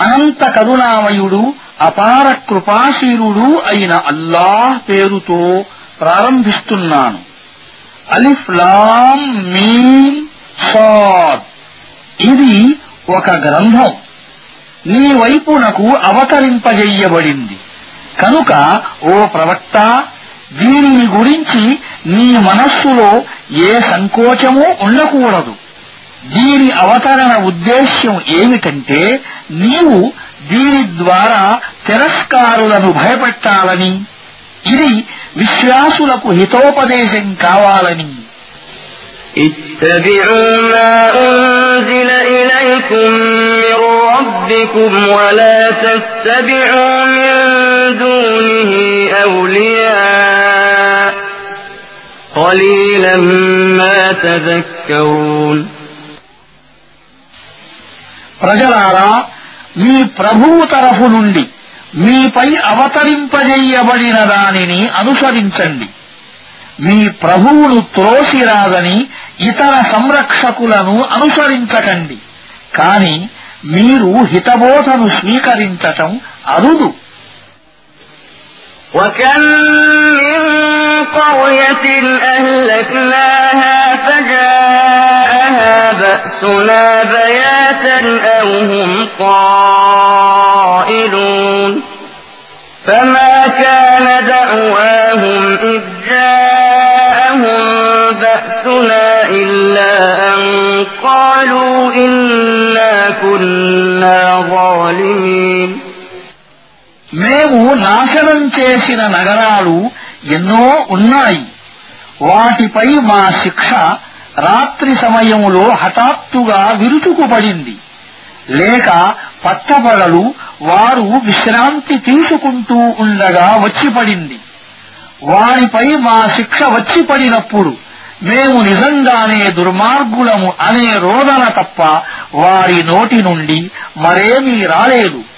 అనంత కరుణామయుడు అపార కృపాశీరుడు అయిన అల్లాహ్ పేరుతో ప్రారంభిస్తున్నాను. అలిఫ్ లాం మీమ్ సాద్ ఇది ఒక గ్రంథం. నీ వైపునకు అవతరింపజెయ్యబడింది కనుక ఓ ప్రవక్త దీనిని గురించి నీ మనస్సులో ఏ సంకోచమూ ఉండకూడదు. దీని అవతరణ ఉద్దేశ్యం ఏమిటంటే నీవు దీని ద్వారా తిరస్కారులను భయపెట్టాలని ఇది విశ్వాసులకు హితోపదేశం కావాలని اتبعوا ما أنزل إليكم من ربكم ولا تتبعوا من دونه أولياء قليلا ما تذكرون ప్రజలారా మీ ప్రభువు తరఫు నుండి మీపై అవతరింపజేయబడిన దానిని అనుసరించండి మీ ప్రభువును త్రోసిరాదని ఇతర సంరక్షకులను అనుసరించకండి కాని మీరు హితబోధను స్వీకరించటం అరుదు وكم من قرية أهلكناها فجاءها بأسنا بياتا أو هم قائلون فما كان دعواهم إذ جاءهم بأسنا إلا أن قالوا إنا كنا ظالمين మేము నాశనం చేసిన నగరాలు ఎన్నో ఉన్నాయి వాటిపై మా శిక్ష రాత్రి సమయంలో హఠాత్తుగా విరుచుకుపడింది. లేక పట్టపగలు వారు విశ్రాంతి తీసుకుంటూ ఉండగా వచ్చిపడింది. వారిపై మా శిక్ష వచ్చిపడినప్పుడు మేము నిజంగానే దుర్మార్గులము అనే రోదన తప్ప వారి నోటి నుండి మరేమీ రాలేదు.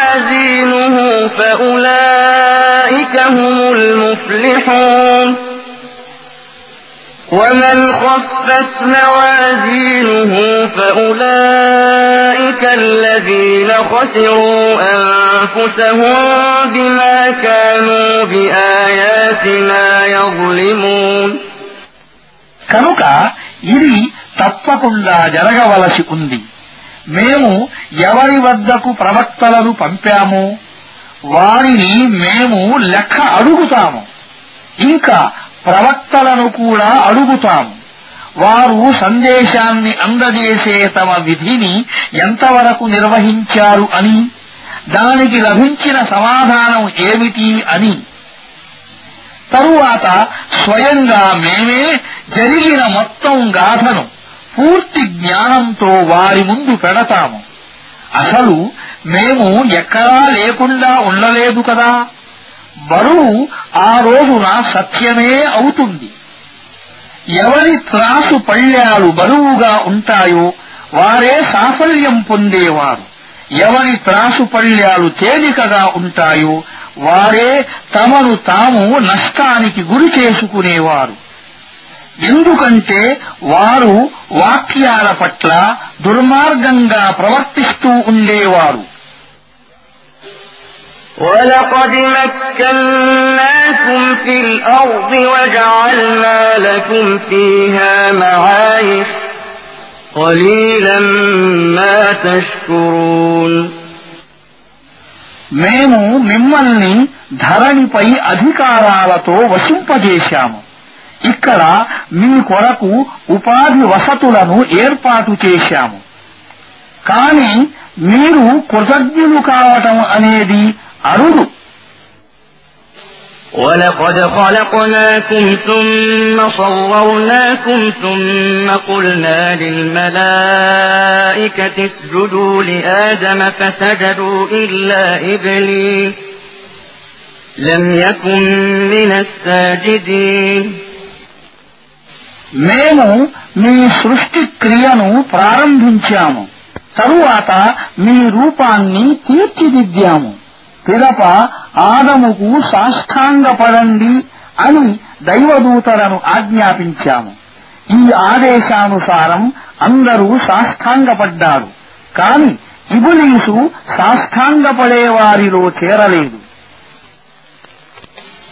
فأولئك هم المفلحون ومن خفت موازينه فأولئك الذين خسروا أنفسهم بما كانوا بآياتنا يظلمون కనుక ఇది తప్పకుండా జరగవలసి ఉంది మేము ఎవరి వద్దకు ప్రవక్తలను పంపామో? వారిని మేము లెక్క అడుగుతాము. ఇంకా ప్రవక్తలను కూడా అడుగుతాము. వారు సందేశాన్ని అందజేసే తమ విధిని ఎంతవరకు నిర్వహించారు అని దానికి లభించిన సమాధానం ఏమిటి అని. తరువాత స్వయంగా మేమే జరిగిన మొత్తం గాథను పూర్తి జ్ఞానంతో వారి ముందు పెడతాము. అసలు మేము ఎక్కడా లేకుండా ఉండలేదు కదా. బరువు ఆ రోజున సత్యమే అవుతుంది. ఎవరి త్రాసు పళ్ళ్యాలు బరువుగా ఉంటాయో వారే సాఫల్యం పొందేవారు. ఎవరి త్రాసు పళ్ళ్యాలు తేలికగా ఉంటాయో వారే తమను తాము నష్టానికి గురి చేసుకునేవారు. ఎందుకంటే వారు వాక్యాల పట్ల దుర్మార్గంగా ప్రవర్తిస్తూ ఉండేవారు ولقد مكناكم في الأرض وجعلنا لكم فيها معايش قليلا ما تشكرون మేము మిమ్మల్ని ధరణిపై అధికారాలతో వశింపజేశాము ఇక్కడ మీ కొరకు ఉపాధి వసతులను ఏర్పాటు చేశాము కాని మీరు కృతజ్ఞులు కావటం అనేది అరుదు ولقد خلقناكم ثم صورناكم ثم قلنا للملائكة اسجدوا لآدم فسجدوا إلا إبليس لم يكن من الساجدين మేము మీ సృష్టి క్రియను ప్రారంభించాము. తరువాత మీ రూపాన్ని తీర్చిదిద్దాము. పిదప ఆదముకు సాష్టాంగపడండి అని దైవదూతలను ఆజ్ఞాపించాము. ఈ ఆదేశానుసారం అందరూ సాష్టాంగపడ్డారు. కాని ఇబులీసు సాష్టాంగపడేవారిలో చేరలేదు.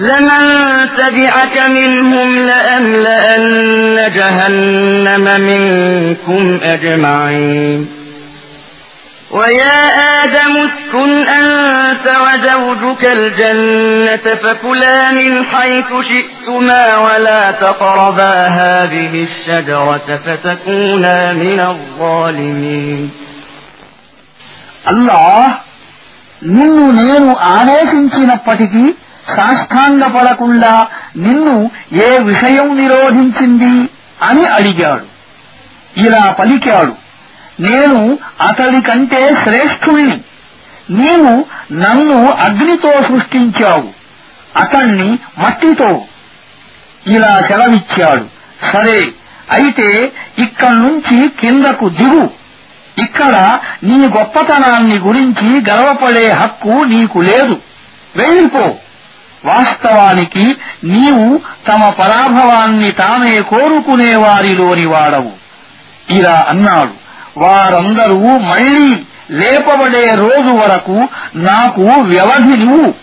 لمن تبعك منهم لأملأن جهنم منكم أجمعين ويا آدم اسكن أنت وزوجك الجنة فكلا من حيث شئتما ولا تقربا هذه الشجرة فتكونا من الظالمين అల్లాహ్ నిన్ను నేను ఆదేశించినప్పటికీ సాష్టాంగపడకుండా నిన్ను ఏ విషయం నిరోధించింది అని అడిగాడు. ఇలా పలికాడు నేను అతడి కంటే శ్రేష్ఠుణ్ణి. నీవు నన్ను అగ్నితో సృష్టించావు. అతణ్ణి మట్టితో. ఇలా సెలవిచ్చాడు సరే అయితే ఇక్కడి నుంచి కిందకు దిగు. ఇక్కడ నీ గొప్పతనాన్ని గురించి గర్వపడే హక్కు నీకు లేదు. వెళ్ళిపో. వాస్తవానికి నీవు తమ పరాభవాన్ని తామే కోరుకునే వారిలోని వాడవు. ఇలా అన్నాడు. వారందరూ మళ్ళీ లేపబడే రోజు వరకు నాకు వ్యవధి నువ్వు.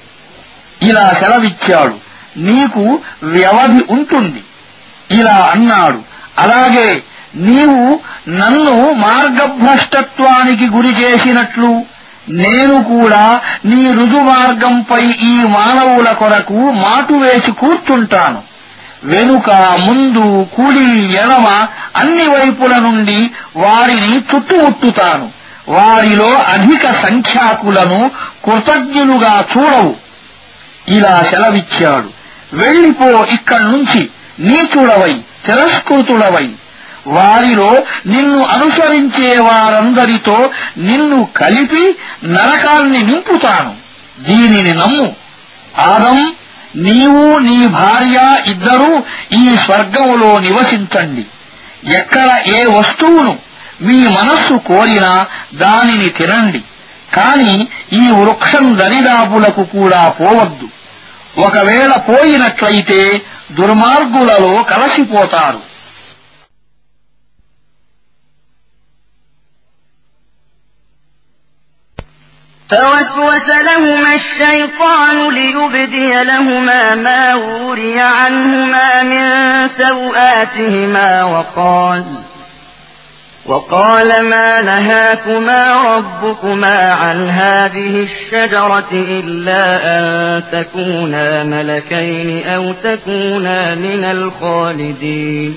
ఇలా సెలవిచ్చాడు. నీకు వ్యవధి ఉంటుంది. ఇలా అన్నాడు. అలాగే నీవు నన్ను మార్గభ్రష్టత్వానికి గురి చేసినట్లు నేను కూడా నీ రుజుమార్గంపై ఈ మానవుల కొరకు మాటు వేసి కూర్చుంటాను. వెనుక ముందు కుడి ఎడమ అన్ని వైపుల నుండి వారిని చుట్టుముట్టుతాను. వారిలో అధిక సంఖ్యాకులను కృతజ్ఞులుగా చూడవు. ఇలా సెలవిచ్చాడు. వెళ్ళిపో ఇక్కడి నుంచి నీచుడవై తిరస్కృతుడవై. వారిలో నిన్ను అనుసరించే వారందరితో నిన్ను కలిపి నరకాన్ని నింపుతాను. దీనిని నమ్ము. ఆదం నీవు నీ భార్య ఇద్దరూ ఈ స్వర్గములో నివసించండి. ఎక్కడ ఏ వస్తువును మీ మనస్సు కోరినా దానిని తినండి. కాని ఈ వృక్షం దరిదాపులకు కూడా పోవద్దు. ఒకవేళ పోయినట్లయితే దుర్మార్గులలో కలసిపోతారు. فوسوس لهما الشيطان ليبدي لهما ما وري عنهما من سوآتهما وقال وقال ما نهاكما ربكما عن هذه الشجرة إلا أن تكونا ملكين أو تكونا من الخالدين.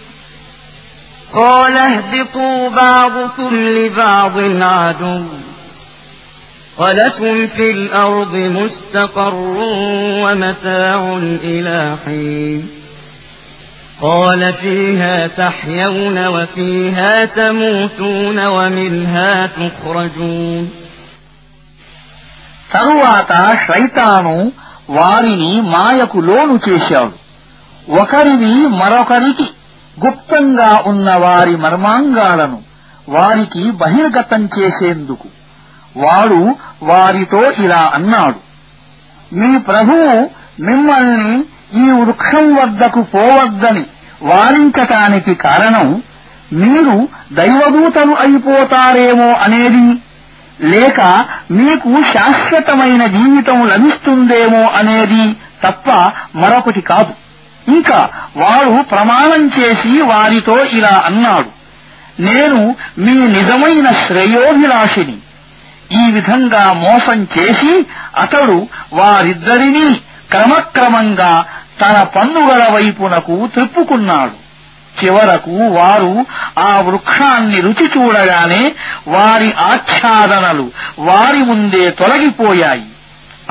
قال اهبطوا بعضكم لبعض عدو ولكم في الأرض مستقر ومتاع إلى حين قال فيها تحيون وفيها تموتون ومنها تخرجون తరువాత శైతాను వారిని మాయకు లోను చేశాడు ఒకరిని మరొకరికి గుప్తంగా ఉన్న వారి మర్మాంగాలను వారికి బహిర్గతం చేసేందుకు. వాడు వారితో ఇలా అన్నాడు మీ ప్రభువు మిమ్మల్ని ఈ వృక్షం వద్దకు పోవద్దని వారించటానికి కారణం మీరు దైవదూతలు అయిపోతారేమో అనేది. లేక మీకు శాశ్వతమైన జీవితం లభిస్తుందేమో అనేది తప్ప మరొకటి కాదు. ఇంకా వాడు ప్రమాణం చేసి వారితో ఇలా అన్నాడు నేను మీ నిజమైన శ్రేయోభిలాషిని. ఈ విధంగా మోసం చేసి అతడు వారిద్దరినీ క్రమక్రమంగా తన పన్నుగల వైపునకు త్రిప్పుకున్నాడు. చివరకు వారు ఆ వృక్షాన్ని రుచి చూడగానే వారి ఆచ్ఛాదనలు వారి ముందే తొలగిపోయాయి.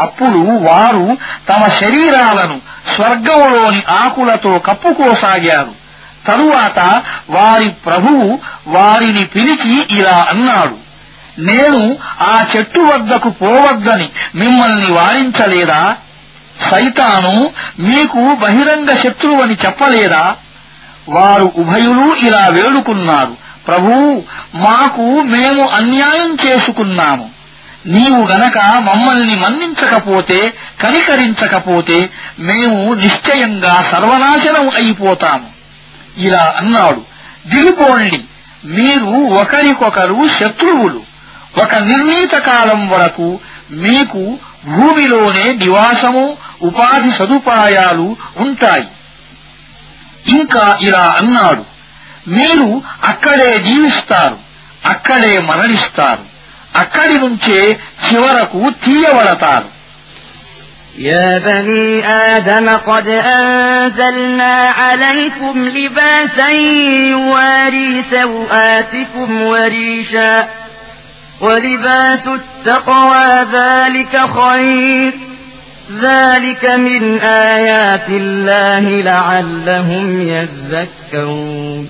అప్పుడు వారు తమ శరీరాలను స్వర్గంలోని ఆకులతో కప్పుకోసాగారు. తరువాత వారి ప్రభువు వారిని పిలిచి ఇలా అన్నాడు నేను ఆ చెట్టు వద్దకు పోవద్దని మిమ్మల్ని వారించలేదా? సైతాను మీకు బహిరంగ శత్రువని చెప్పలేదా? వారు ఉభయులు ఇలా వేడుకున్నారు ప్రభూ మాకు మేము అన్యాయం చేసుకున్నాము. నీవు గనక మమ్మల్ని మన్నించకపోతే కనికరించకపోతే మేము నిశ్చయంగా సర్వనాశనం అయిపోతాము. ఇలా అన్నాడు. దిగిపోండి. మీరు ఒకరికొకరు శత్రువులు. ఒక నిర్ణీత కాలం వరకు మీకు భూమిలోనే నివాసము ఉపాధి సదుపాయాలు ఉంటాయి. ఇంకా ఇలా అన్నాడు. మీరు అక్కడే జీవిస్తారు. అక్కడే మరణిస్తారు. అక్కడి నుంచే చివరకు తీయబడతారు يا بني آدم قد أنزلنا عليكم لباسا يواري سوآتكم وريشا ولباس التقوى ذلك خير ذلك من آيات الله لعلهم يذكرون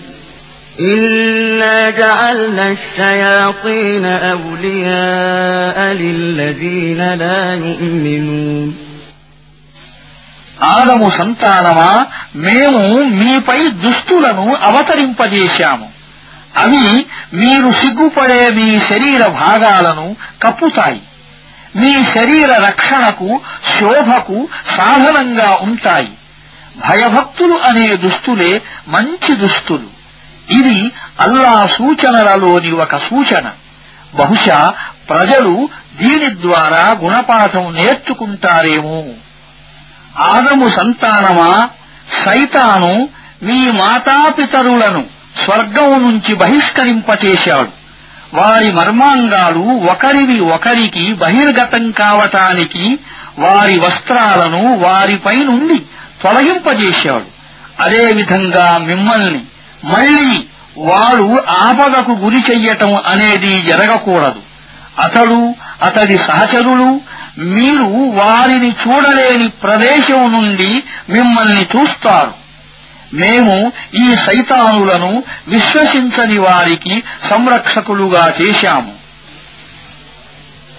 إنا جعلنا الشياطين أولياء للذين لا يؤمنون ఆదము సంతానమా మేము మీపై దుస్తులను అవతరింపజేశాము అవి మీరు సిగ్గుపడే మీ శరీర భాగాలను కప్పుతాయి మీ శరీర రక్షణకు శోభకు సాధనంగా ఉంటాయి భయభక్తులు అనే దుస్తులే మంచి దుస్తులు ఇది అల్లా సూచనలలోని ఒక సూచన. బహుశా ప్రజలు దీని ద్వారా గుణపాఠం నేర్చుకుంటారేమో. ఆదము సంతానమా? సైతాను మీ మాతాపితరులను స్వర్గం నుంచి బహిష్కరింపచేశాడు. వారి మర్మాంగాలు ఒకరివి ఒకరికి బహిర్గతం కావటానికి వారి వస్త్రాలను వారిపై నుండి తొలగింపజేశాడు. అదేవిధంగా మిమ్మల్ని మళ్ళీ వాడు ఆపదకు గురి చెయ్యటం అనేది జరగకూడదు. అతడు అతడి సహచరులు మీరు వారిని చూడలేని ప్రదేశం నుండి మిమ్మల్ని చూస్తారు. మేము ఈ సైతానులను విశ్వసించని వారికి సంరక్షకులుగా చేశాము.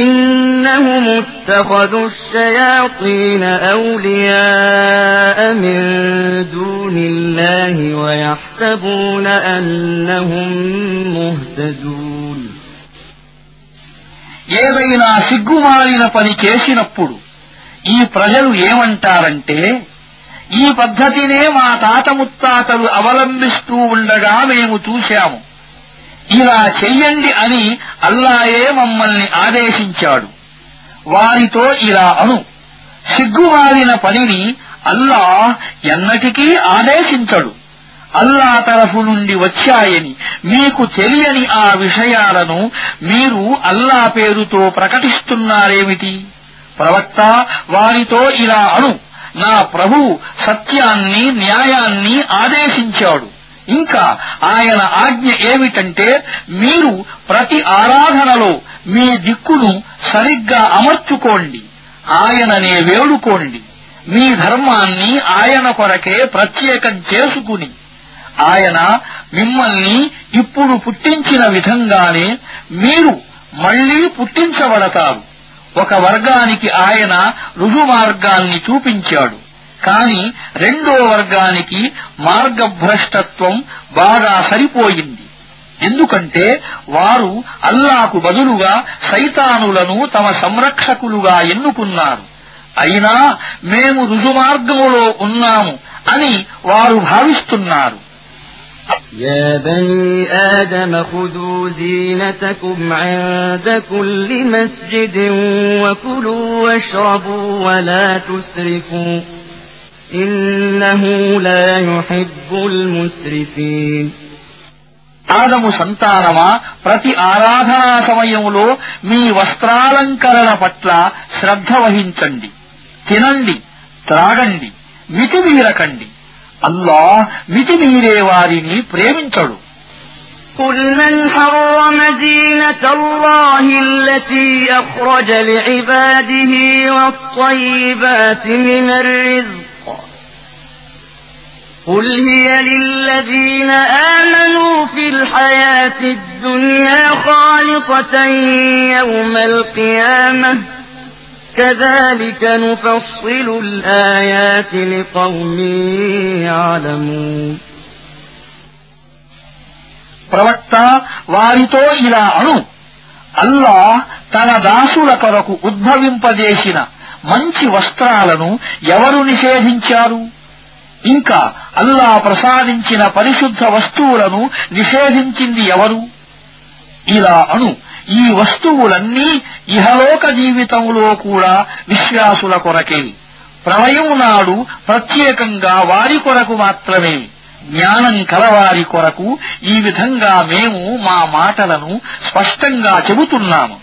إنهم اتخذوا الشياطين أولياء من دون الله ويحسبون أنهم مهتدون ఏదైనా సిగ్గుమాలిన పని చేసినప్పుడు ఈ ప్రజలు ఏమంటారంటే ఈ పద్ధతినే మా తాత ముత్తాతలు అవలంబిస్తూ ఉండగా మేము చూశాము ఇలా చెయ్యండి అని అల్లాయే మమ్మల్ని ఆదేశించాడు. వారితో ఇలా అను. సిగ్గుమాలిన పనిని అల్లా ఎన్నటికీ ఆదేశించడు. అల్లా తరఫు నుండి వచ్చాయని మీకు తెలియని ఆ విషయాలను మీరు అల్లా పేరుతో ప్రకటిస్తున్నారేమిటి? ప్రవక్త వారితో ఇలా అను. నా ప్రభు సత్యాన్ని న్యాయాన్ని ఆదేశించాడు. ఇంకా ఆయన ఆజ్ఞ ఏమిటంటే మీరు ప్రతి ఆరాధనలో మీ దిక్కును సరిగ్గా అమర్చుకోండి ఆయననే వేడుకోండి మీ ధర్మాన్ని ఆయన కొరకే ప్రత్యేకం చేసుకుని ఆయన మిమ్మల్ని ఇప్పుడు పుట్టించిన విధంగానే మీరు మళ్ళీ పుట్టించబడతారు. ఒక వర్గానికి ఆయన రుజుమార్గాన్ని చూపించాడు. కాని రెండో వర్గానికి మార్గభ్రష్టత్వం బాగా సరిపోయింది ఎందుకంటే వారు అల్లాకు బదులుగా సైతానులను తమ సంరక్షకులుగా ఎన్నుకున్నారు అయినా మేము రుజుమార్గములో ఉన్నాము అని వారు భావిస్తున్నారు يا بني آدم خذوا زينتكم عند كل مسجد وكلوا واشربوا ولا تسرفوا ఆదము సంతానమా ప్రతి ఆరాధనా సమయములో మీ వస్త్రాలంకరణ పట్ల శ్రద్ధ వహించండి తినండి త్రాగండి మితిమీరకండి అల్లా మితిమీరే వారిని ప్రేమించడు قل من حرم زينة الله التي أخرج لعباده والطيبات من الرزق قل هي للذين آمنوا في الحياة الدنيا خالصة يوم القيامة كذلك نفصل الآيات لقوم يعلمون ప్రవక్త వారితో ఇలా అను అల్లా తన దాసుల కొరకు ఉద్భవింపజేసిన మంచి వస్త్రాలను ఎవరు నిషేధించారు ఇంకా అల్లా ప్రసాదించిన పరిశుద్ధ వస్తువులను నిషేధించింది ఎవరు? ఇలా అను. ఈ వస్తువులన్నీ ఇహలోక జీవితంలో కూడా విశ్వాసుల కొరకే. ప్రళయం నాడు ప్రత్యేకంగా వారి కొరకు మాత్రమే. జ్ఞానం కలవారి కొరకు ఈ విధంగా మేము మా మాటలను స్పష్టంగా చెబుతున్నాము.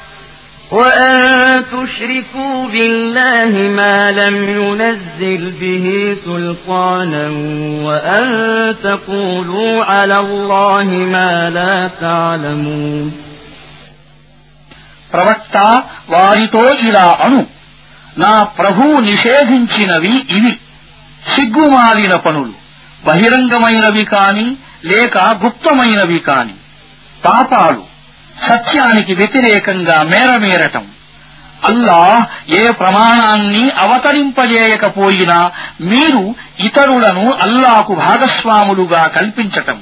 وأن تشركوا بالله ما لم ينزل به سلطانا وأن تقولوا على الله ما لا تعلمون ప్రవక్త వారితో ఇలా అను నా ప్రభువు నిషేధించినవి ఇవి సిగ్గుమాలిన పనులు బహిరంగమైనవి కాని లేక గుప్తమైనవి కాని పాపాలు సత్యానికి వ్యతిరేకంగా మేరమేరటం అల్లాహ్ ఏ ప్రమాణాన్ని అవతరింపజేయకపోయినా మీరు ఇతరులను అల్లాకు భాగస్వాములుగా కల్పించటం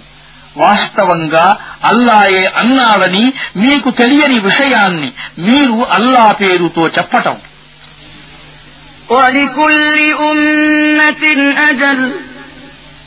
వాస్తవంగా అల్లాయే అన్నాడని మీకు తెలియని విషయాన్ని మీరు అల్లా పేరుతో చెప్పటం ولكل أمة أجل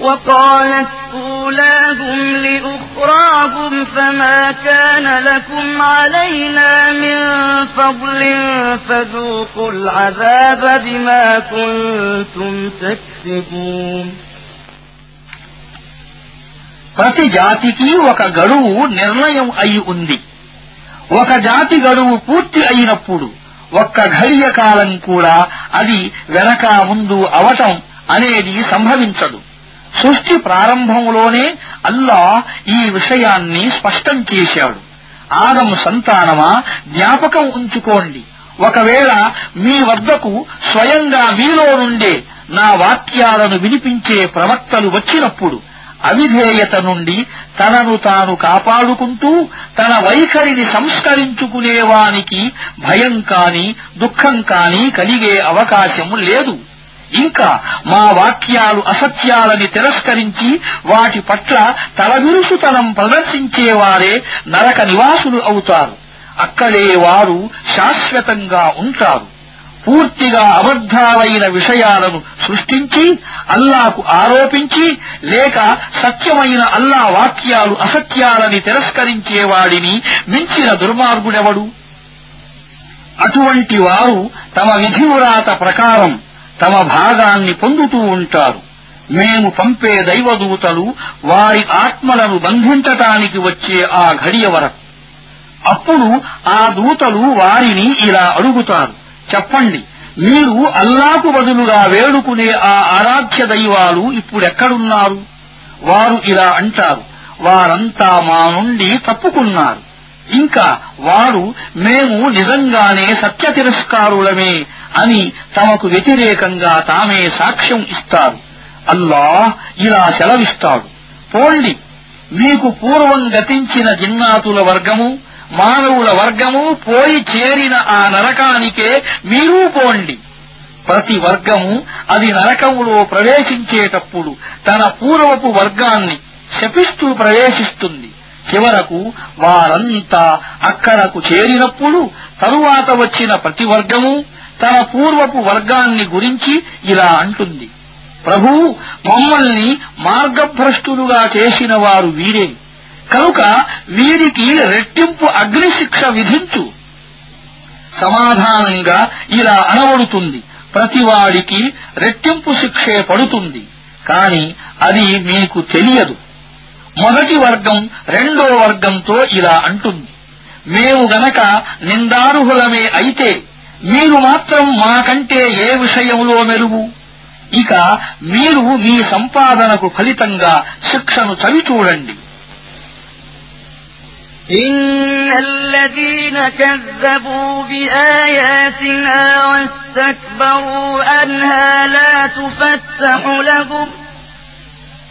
وقالت أولاهم لأخراهم فما كان لكم علينا من فضل فذوقوا العذاب بما كنتم تكسبون ప్రతి జాతికి ఒక గడువు నిర్ణయం అయి ఉంది ఒక జాతి గడువు పూర్తి అయినప్పుడు ఒక్క ఘడియ కాలం కూడా అది వెనక ముందు అవటం అనేది సంభవించదు సృష్టి ప్రారంభంలోనే అల్లా ఈ విషయాన్ని స్పష్టం చేశాడు. ఆదము సంతానమా? జ్ఞాపకం ఉంచుకోండి. ఒకవేళ మీ వద్దకు స్వయంగా మీలో నుండే నా వాక్యాలను వినిపించే ప్రవక్తలు వచ్చినప్పుడు అవిధేయత నుండి తనను తాను కాపాడుకుంటూ తన వైఖరిని సంస్కరించుకునేవానికి భయం కాని దుఃఖం కాని కలిగే అవకాశం లేదు. ఇంకా మా వాక్యాలు అసత్యాలని తిరస్కరించి వాటి పట్ల తలవిరుసుతనం ప్రదర్శించేవారే నరక నివాసులు అవుతారు. అక్కడే వారు శాశ్వతంగా ఉంటారు. పూర్తిగా అబద్ధాలైన విషయాలను సృష్టించి అల్లాకు ఆరోపించి లేక సత్యమైన అల్లా వాక్యాలు అసత్యాలని తిరస్కరించేవాడిని మించిన దుర్మార్గుడెవడు? అటువంటి వారు తమ విధివ్రాత ప్రకారం తమ భాగాన్ని పొందుతూ ఉంటారు. మేము పంపే దైవదూతలు వారి ఆత్మలను బంధించటానికి వచ్చే ఆ ఘడియ వరకు. అప్పుడు ఆ దూతలు వారిని ఇలా అడుగుతారు. చెప్పండి మీరు అల్లాకు బదులుగా వేడుకునే ఆ ఆరాధ్య దైవాలు ఇప్పుడెక్కడున్నారు? వారు ఇలా అంటారు. వారంతా మా నుండి తప్పుకున్నారు. ఇంకా వారు మేము నిజంగానే సత్య తిరస్కారులమే అని తమకు వ్యతిరేకంగా తామే సాక్ష్యం ఇస్తారు. అల్లాహ్ ఇలా సెలవిస్తాడు. పోండి. మీకు పూర్వం గతించిన జిన్నాతుల వర్గము మానవుల వర్గము పోయి చేరిన ఆ నరకానికే మీరూ పోండి. ప్రతి వర్గము అది నరకములో ప్రవేశించేటప్పుడు తన పూర్వపు వర్గాన్ని శపిస్తూ ప్రవేశిస్తుంది. చివరకు వారంతా అక్కడకు చేరినప్పుడు తరువాత వచ్చిన ప్రతి వర్గము తన పూర్వపు వర్గాన్ని గురించి ఇలా అంటుంది. ప్రభు మమ్మల్ని మార్గభ్రష్టులుగా చేసిన వారు. వీరే కనుక వీరికి రెట్టింపు అగ్నిశిక్ష విధించు. సమాధానంగా ఇలా అనబడుతుంది. ప్రతివాడికి రెట్టింపు శిక్షే పడుతుంది. కాని అది మీకు తెలియదు. మొదటి వర్గం రెండో వర్గంతో ఇలా అంటుంది. మేము గనక నిందారుహులమే అయితే మీరు మాత్రం మాకంటే ఏ విషయంలో మెరుగు ఇక మీరు మీ సంపాదనకు ఫలితంగా శిక్షను చవిచూడండి إن الذين كذبوا بآياتنا واستكبروا عنها لا تفتح لهم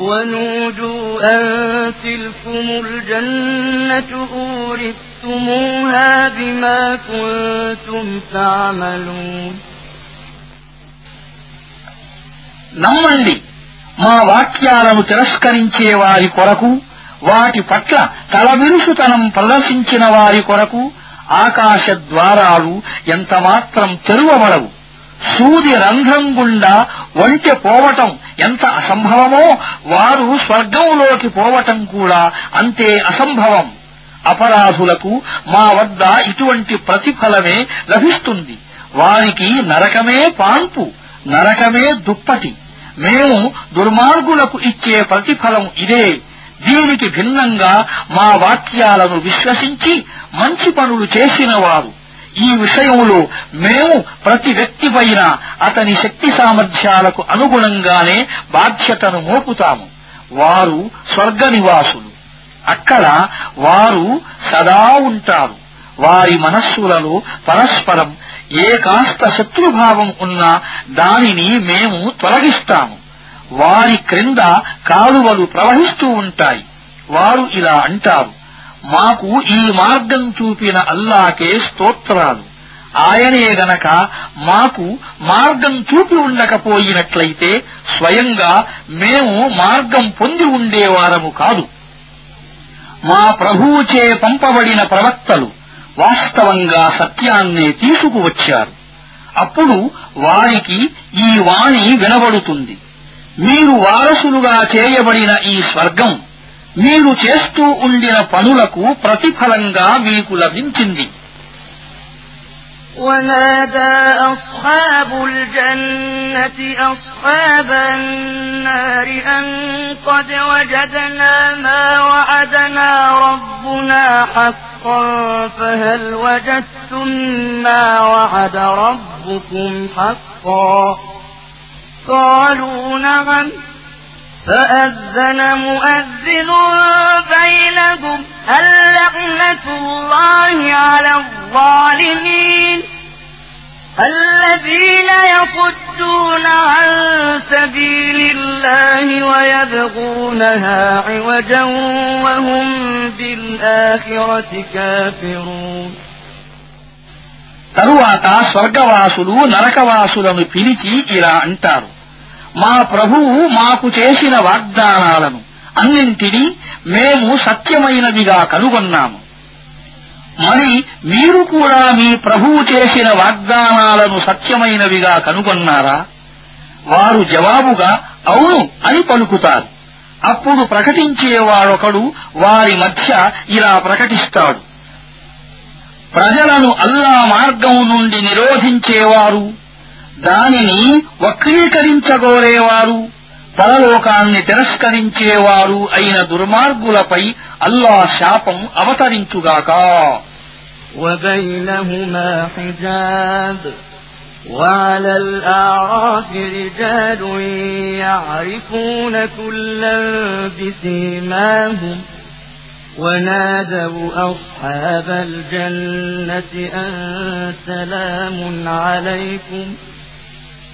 ونودوا أن تلكم الجنة أورثتموها بما كنتم تعملون నమ్మండి మా వాక్యాలను తిరస్కరించే వారి కొరకు వాటి పట్ల తలవిరుసుతనం ప్రదర్శించిన వారి కొరకు ఆకాశ ద్వారాలు ఎంతమాత్రం తెరువబడవు సూది రంధ్రం గుండా వంటె పోవటం ఎంత అసంభవమో వారు స్వర్గంలోకి పోవటం కూడా అంతే అసంభవం. అపరాధులకు మా వద్ద ఇటువంటి ప్రతిఫలమే లభిస్తుంది. వారికి నరకమే పాన్పు నరకమే దుప్పటి. మేము దుర్మార్గులకు ఇచ్చే ప్రతిఫలం ఇదే. దీనికి భిన్నంగా మా వాక్యాలను విశ్వసించి మంచి పనులు చేసినవారు ఈ విషయంలో మేము ప్రతి వ్యక్తిపైన అతని శక్తి సామర్థ్యాలకు అనుగుణంగానే బాధ్యతను మోపుతాము. వారు స్వర్గ నివాసులు. అక్కడ వారు సదా ఉంటారు. వారి మనస్సులలో పరస్పరం ఏ కాస్త శత్రుభావం ఉన్నా దానిని మేము తొలగిస్తాము. వారి క్రింద కాలువలు ప్రవహిస్తూ ఉంటాయి. వారు ఇలా అంటారు. మాకు ఈ మార్గం చూపిన అల్లాకే స్తోత్రాలు. ఆయనే గనక మాకు మార్గం చూపి ఉండకపోయినట్లయితే స్వయంగా మేము మార్గం పొంది ఉండేవారము కాదు. మా ప్రభువుచే పంపబడిన ప్రవక్తలు వాస్తవంగా సత్యాన్నే తీసుకువచ్చారు. అప్పుడు వారికి ఈ వాణి వినబడుతుంది. మీరు వారసులుగా చేయబడిన ఈ స్వర్గం మీరు చేస్తూ ఉండిన పనులకు ప్రతిఫలంగా మీకు లభించింది ونادى أصحاب الجنة أصحاب النار أن قد وجدنا ما وعدنا ربنا حقا فهل وجدتم ما وعد ربكم حقا قالوا نعم فأذن مؤذن بينهم اللعنة الله على الظالمين الذين يصدون عن سبيل الله ويبغونها عوجا وهم بالآخرة كافرون తరువాత స్వర్గవాసులు నరకవాసులను పిలిచి ఇలా అంటారు మా ప్రభువు మాకు చేసిన వాగ్దానాలను అన్నింటినీ మేము సత్యమైనవిగా కనుగొన్నాము. మరి మీరు కూడా మీ ప్రభువు చేసిన వాగ్దానాలను సత్యమైనవిగా కనుగొన్నారా? వారు జవాబుగా అవును అని పలుకుతారు. అప్పుడు ప్రకటించేవాడొకడు వారి మధ్య ఇలా ప్రకటిస్తాడు. ప్రజలను అల్లా మార్గం నుండి నిరోధించేవారు దానిని వక్రీకరించగోరేవారు పరలోకాన్ని తిరస్కరించేవారు అయిన దుర్మార్గులపై అల్లా శాపం అవతరించుగాక وبينهما حجاب وعلى الأعراف رجال يعرفون كلا بسيماهم ونادوا أصحاب الجنة أن سلام عليكم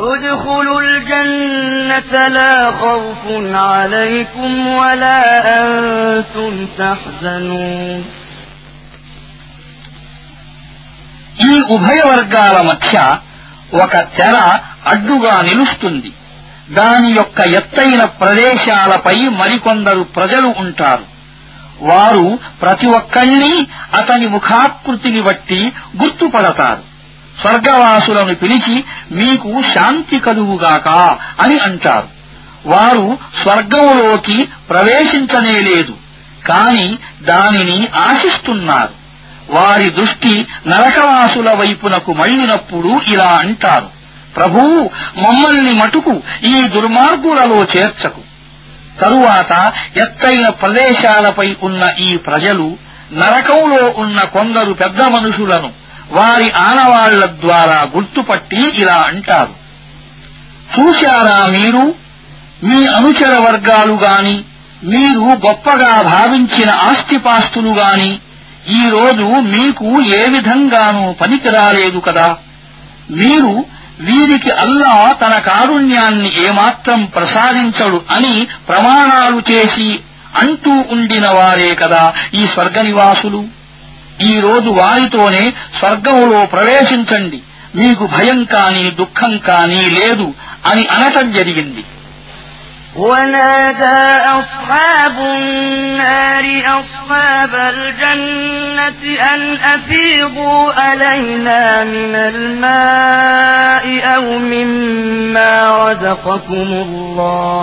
ادخلوا الجنة لا خوف عليكم ولا أنتم تحزنون ఈ ఉభయ వర్గాల మధ్య ఒక తెర అడ్డుగా నిలుస్తుంది దాని యొక్క ఎత్తైన ప్రదేశాలపై మరికొందరు ప్రజలు ఉంటారు వారు ప్రతి ఒక్కళ్ళీ అతని ముఖాకృతిని బట్టి గుర్తుపడతారు స్వర్గవాసులను పిలిచి మీకు శాంతి కలుగుగాక అని అంటారు. వారు స్వర్గంలోకి ప్రవేశించనేలేదు కాని దానిని ఆశిస్తున్నారు. వారి దృష్టి నరకవాసుల వైపునకు మళ్ళినప్పుడు ఇలా అంటారు. ప్రభువు మమ్మల్ని మటుకు ఈ దుర్మార్గులలో చేర్చకు. తరువాత ఎత్తైన ప్రదేశాలపై ఉన్న ఈ ప్రజలు నరకంలో ఉన్న కొందరు పెద్ద మనుషులను వారి ఆనవాళ్ళ ద్వారా గుర్తుపట్టి ఇలా అంటారు. చూశారా మీరు? మీ అనుచర వర్గాలు గాని మీరు గొప్పగా భావించిన ఆస్తిపాస్తులు గాని ఈ రోజు మీకు ఏ విధంగానూ పనికిరాలేదు కదా? మీరు వీరికి అల్లా తన కారుణ్యాన్ని ఏమాత్రం ప్రసాదించడు అని ప్రమాణాలు చేసి అంటూ ఉండిన వారే కదా ఈ స్వర్గనివాసులు. ఈ రోజు వారితోనే స్వర్గంలో ప్రవేశించండి మీకు భయం కాని దుఃఖం కాని లేదు అని అనటం జరిగింది ونادى أصحاب النار أصحاب الجنة أن أفيضوا علينا من الماء أو مما رزقكم الله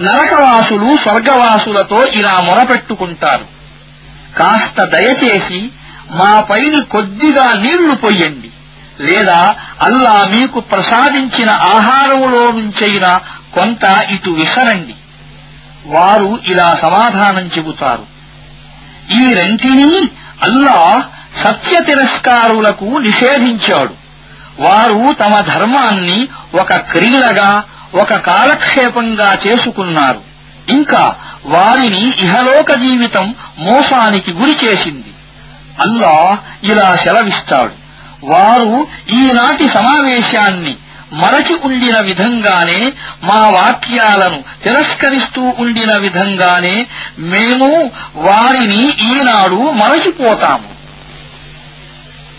నరకవాసులు స్వర్గవాసులతో ఇలా మొరపెట్టుకుంటారు. కాస్త దయచేసి మాపైని కొద్దిగా నీళ్ళు పొయ్యండి లేదా అల్లా మీకు ప్రసాదించిన ఆహారములో నుంచైనా కొంత ఇటు విసరండి. వారు ఇలా సమాధానం చెబుతారు. ఈ రెంటినీ అల్లాహ్ సత్య తిరస్కారులకు నిషేధించాడు. వారు తమ ధర్మాన్ని ఒక క్రీడగా ఒక కాలక్షేపంగా చేసుకున్నారు. ఇంకా వారిని ఇహలోక జీవితం మోసానికి గురి చేసింది. అల్లా ఇలా సెలవిస్తాడు. వారు ఈనాటి సమావేశాన్ని మరచి ఉండిన విధంగానే మా వాక్యాలను తిరస్కరిస్తూ ఉండిన విధంగానే మేము వారిని ఈనాడు మరచిపోతాము.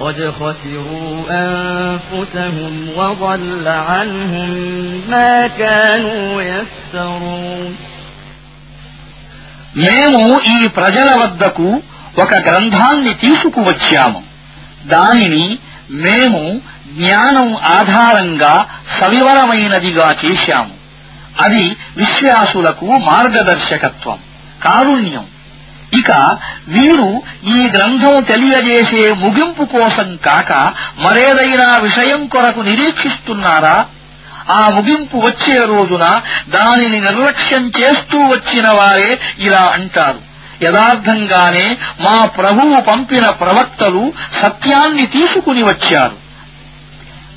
قد خسروا أنفسهم وضل عنهم ما كانوا يفترون మేము ఈ ప్రజల వద్దకు ఒక గ్రంథాన్ని తీసుకువచ్చాము దానిని మేము జ్ఞానం ఆధారంగా సవివరమైనదిగా చేశాము అది విశ్వాసులకు మార్గదర్శకత్వం కారుణ్యం ఇక వీరు ఈ గ్రంథం తెలియజేసే ముగింపు కోసం కాక మరేదైనా విషయం కొరకు నిరీక్షిస్తున్నారా? ఆ ముగింపు వచ్చే రోజున దానిని నిర్లక్ష్యం చేస్తూ వచ్చిన వారే ఇలా అంటారు. యథార్థంగానే మా ప్రభువు పంపిన ప్రవక్తలు సత్యాన్ని తీసుకుని వచ్చారు.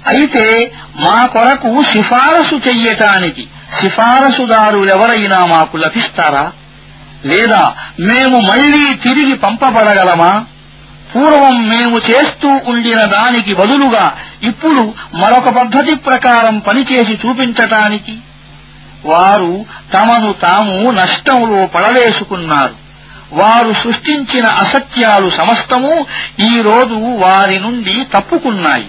అయితే మా కొరకు సిఫారసు చెయ్యటానికి సిఫారసుదారులెవరైనా మాకు లభిస్తారా? లేదా మేము మళ్ళీ తిరిగి పంపబడగలమా? పూర్వం మేము చేస్తూ ఉండిన దానికి బదులుగా ఇప్పుడు మరొక పద్ధతి ప్రకారం పనిచేసి చూపించటానికి? వారు తమను తాము నష్టంలో పడవేసుకున్నారు. వారు సృష్టించిన అసత్యాలు సమస్తము ఈ రోజు వారి నుండి తప్పుకున్నాయి.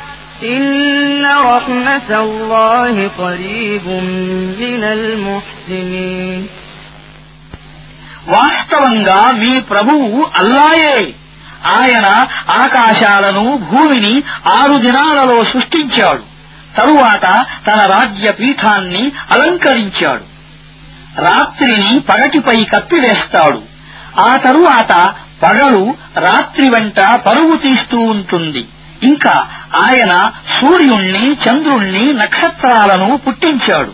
إن رحمة الله قريب من المحسنين వాస్తవంగా మీ ప్రభువు అల్లాయే ఆయన ఆకాశాలను భూమిని ఆరు దినాలలో సృష్టించాడు తరువాత తన రాజ్య పీఠాన్ని అలంకరించాడు రాత్రిని పగటిపై కప్పివేస్తాడు ఆ తరువాత పగలు రాత్రి వెంట పరుగు తీస్తూ ఉంటుంది ఇంకా ఆయన సూర్యుణ్ణి చంద్రుణ్ణి నక్షత్రాలను పుట్టించాడు.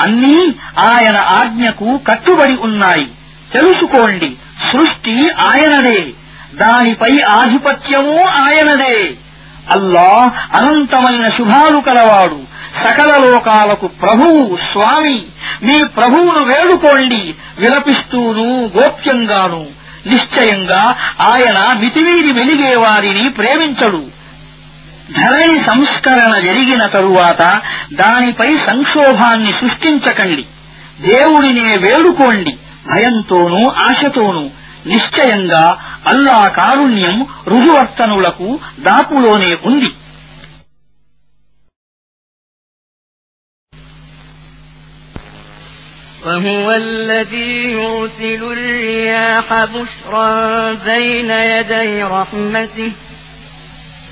అన్నీ ఆయన ఆజ్ఞకు కట్టుబడి ఉన్నాయి. తెలుసుకోండి సృష్టి ఆయనదే. దానిపై ఆధిపత్యమూ ఆయనదే. అల్లా అనంతమైన శుభాలు కలవాడు. సకల లోకాలకు ప్రభువు స్వామి. మీ ప్రభువును వేడుకోండి. విలపిస్తూను గోప్యంగాను. నిశ్చయంగా ఆయన మితిమీరి వెలిగే వారిని ప్రేమించడు. ధరణి సంస్కరణ జరిగిన తరువాత దానిపై సంక్షోభాన్ని సృష్టించకండి దేవుడినే వేడుకోండి భయంతోనూ ఆశతోనూ నిశ్చయంగా అల్లా కారుణ్యం రుజువర్తనులకు దాపులోనే ఉంది وهو الذي يرسل الرياح بشرا بين يدي رحمته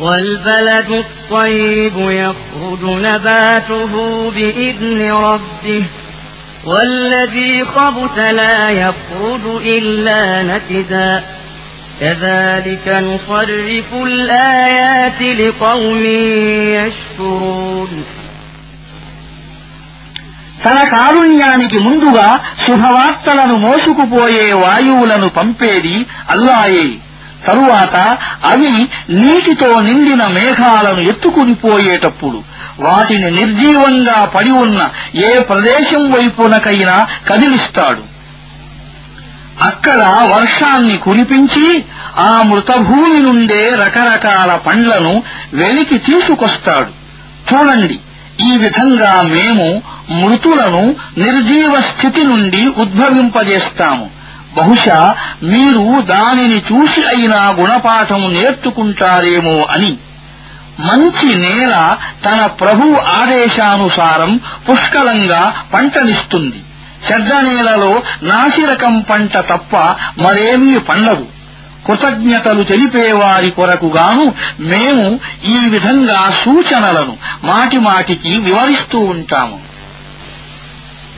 والبلد الطيب يخرج نباته بإذن ربه والذي خبث لا يخرج إلا نكدا كذلك نصرف الآيات لقوم يشكرون తన కారుణ్యానికి ముందుగా శుభవార్తలను మోసుకుపోయే వాయువులను పంపేది అల్లాయే తరువాత అవి నీటితో నిండిన మేఘాలను ఎత్తుకుని పోయేటప్పుడు వాటిని నిర్జీవంగా పడి ఉన్న ఏ ప్రదేశం వైపునకైనా కదిలిస్తాడు. అక్కడ వర్షాన్ని కురిపించి ఆ మృతభూమి నుండే రకరకాల పండ్లను వెలికి తీసుకొస్తాడు. చూడండి ఈ విధంగా మేము మృతులను నిర్జీవ స్థితి నుండి ఉద్భవింపజేస్తాము. బహుశా మీరు దానిని చూసి అయినా గుణపాఠం నేర్చుకుంటారేమో అని. మంచి నేల తన ప్రభు ఆదేశానుసారం పుష్కలంగా పంటనిస్తుంది. చెడ్డ నేలలో నాసిరకం పంట తప్ప మరేమీ పండదు. కృతజ్ఞతలు తెలిపేవారి కొరకుగాను మేము ఈ విధంగా సూచనలను మాటిమాటికి వివరిస్తూ ఉంటాము.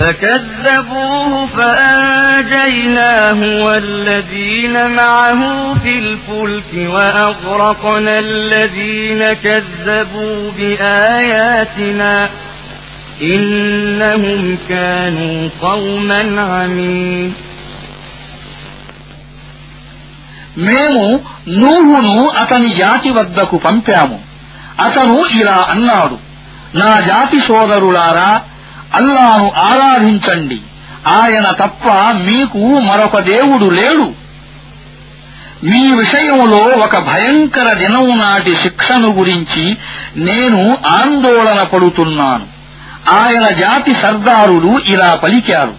فكذبوه فأنجيناه والذين معه في الفلك وأغرقنا الذين كذبوا بآياتنا إنهم كانوا قوما عمين మేము నూహును అతని జాతి వద్దకు పంపాము అతను ఇలా అన్నాడు నా జాతి సోదరులారా అల్లాను ఆరాధించండి. ఆయన తప్ప మీకు మరొక దేవుడు లేడు. మీ విషయంలో ఒక భయంకర దినం నాటి శిక్షను గురించి నేను ఆందోళన పడుతున్నాను. ఆయన జాతి సర్దారులు ఇలా పలికారు.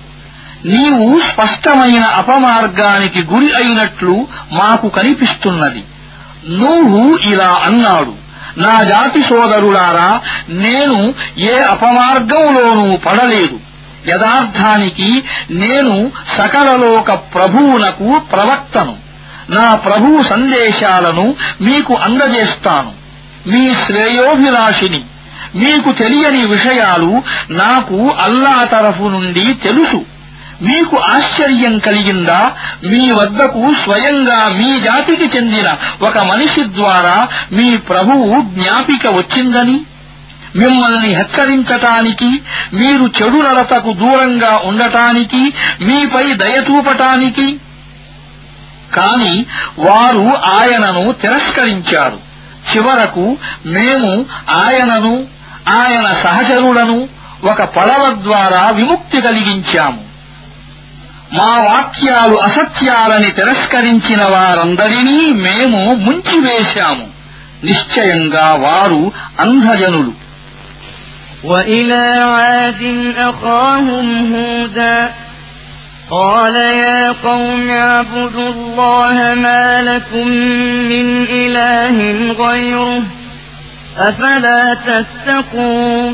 నీవు స్పష్టమైన అపమార్గానికి గురి అయినట్లు మాకు కనిపిస్తున్నది. నూహు ఇలా అన్నాడు. నా జాతి సోదరులారా నేను ఏ అపమార్గంలోనూ పడలేదు. యథార్థానికి నేను సకలలోక ప్రభువునకు ప్రవక్తను. నా ప్రభువు సందేశాలను మీకు అందజేస్తాను. మీ శ్రేయోభిలాషిని మీకు తెలియని విషయాలు నాకు అల్లా తరఫు నుండి తెలుసు. మీకు ఆశ్చర్యం కలిగిందా? మీ వద్దకు స్వయంగా మీ జాతికి చెందిన ఒక మనిషి ద్వారా మీ ప్రభువు జ్ఞాపిక వచ్చిందని? మిమ్మల్ని హెచ్చరించటానికి మీరు చెడు నడతకు దూరంగా ఉండటానికి మీపై దయచూపటానికి కాని వారు ఆయనను తిరస్కరించారు. చివరకు మేము ఆయనను ఆయన సహచరులను ఒక పడవ ద్వారా విముక్తి కలిగించాము. మా వాక్యాలు అసత్యాలని తిరస్కరించిన వారందరినీ మేము ముంచివేశాము నిశ్చయంగా వారు అంధజనులు وإلى عاد أخاهم هودا قال يا قوم اعبدوا الله ما لكم من إله غيره أفلا تتقون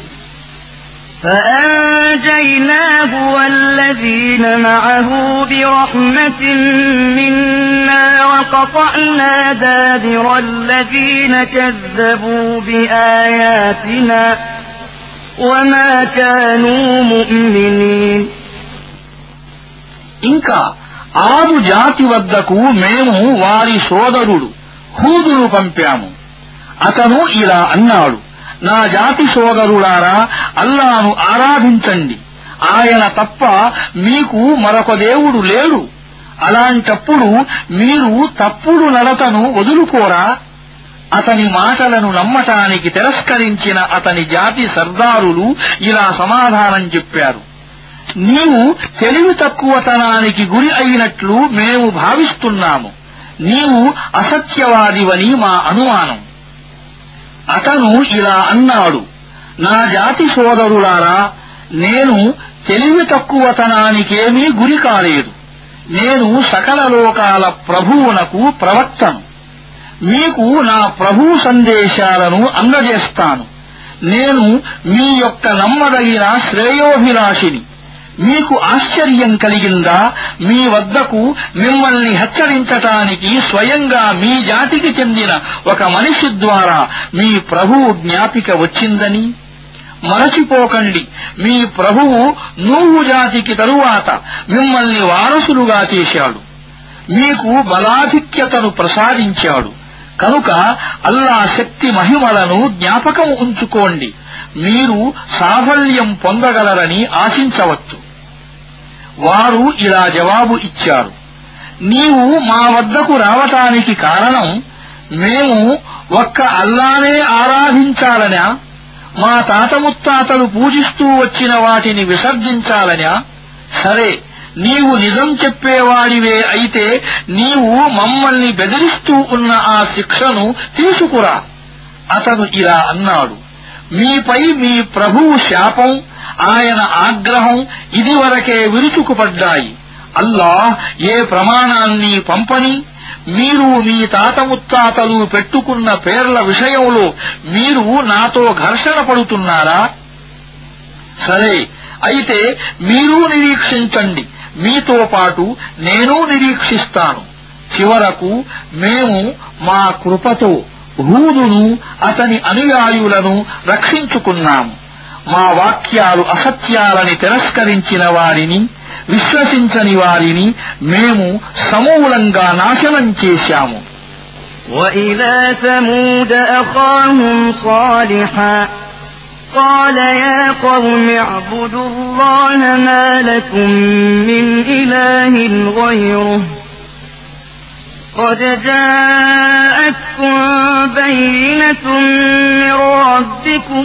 فأنجيناه والذين معه برحمة منا وقطعنا دابر الذين كذبوا بآياتنا وما كانوا مؤمنين ఇంకా ఆదు జాతి వద్దకు మేము వారి సోదరుడు హూదును పంపాము అతను ఇలా అన్నాడు నా జాతి సోదరులారా అల్లాను ఆరాధించండి. ఆయన తప్ప మీకు మరొక దేవుడు లేడు. అలాంటప్పుడు మీరు తప్పుడు నడతను వదులుకోరా? అతని మాటలను నమ్మటానికి తిరస్కరించిన అతని జాతి సర్దారులు ఇలా సమాధానం చెప్పారు. నీవు తెలివి తక్కువతనానికి గురి అయినట్లు మేము భావిస్తున్నాము. నీవు అసత్యవాదివని మా అనుమానం. అతను ఇలా అన్నాడు నా జాతి సోదరులారా నేను తెలివి తక్కువతనానికేమీ గురి కాలేదు. నేను సకల లోకాల ప్రభువునకు ప్రవక్తను. మీకు నా ప్రభు సందేశాలను అందజేస్తాను. నేను మీ యొక్క నమ్మదగిన శ్రేయోభిలాషిని. మీకు ఆశ్చర్యం కలిగిందా? మీ వద్దకు మిమ్మల్ని హెచ్చరించటానికి స్వయంగా మీ జాతికి చెందిన ఒక మనిషి ద్వారా మీ ప్రభువు జ్ఞాపిక వచ్చిందని? మరచిపోకండి. మీ ప్రభువు నూహు జాతికి తరువాత మిమ్మల్ని వారసులుగా చేశాడు. మీకు బలాధిక్యతను ప్రసాదించాడు. కనుక అల్లా శక్తి మహిమలను జ్ఞాపకం ఉంచుకోండి. మీరు సాఫల్యం పొందగలరని ఆశించవచ్చు. వారు ఇలా జవాబు ఇచ్చారు. నీవు మా వద్దకు రావటానికి కారణం మేము ఒక్క అల్లానే ఆరాధించాలనా? మా తాత ముత్తాతలు పూజిస్తూ వచ్చిన వాటిని విసర్జించాలనా? సరే నీవు నిజం చెప్పేవాడివే అయితే నీవు మమ్మల్ని బెదిరిస్తూ ఉన్న ఆ శిక్షను తీసుకురా. అతను ఇలా అన్నాడు. మీపై మీ ప్రభువు శాపం ఆయన ఆగ్రహం ఇదివరకే విరుచుకుపడ్డాయి. అల్లాహ్ ఏ ప్రమాణాన్ని పంపని మీరు మీ తాత ముత్తాతలు పెట్టుకున్న పేర్ల విషయంలో మీరు నాతో ఘర్షణ పడుతున్నారా? సరే అయితే మీరు నిరీక్షించండి. మీతో పాటు నేను నిరీక్షిస్తాను. చివరకు మేము మా కృపతో హూదును అతని అనుయాయులను రక్షించుకున్నాము. మా వాక్యాలు అసత్యాలని తిరస్కరించిన వారిని విశ్వసించని వారిని మేము సమూలంగా నాశనం చేశాము وإلى ثمود أخاهم صالحا قال يا قوم اعبدوا الله ما لكم من إله غيره قد جاءتكم بينة من ربكم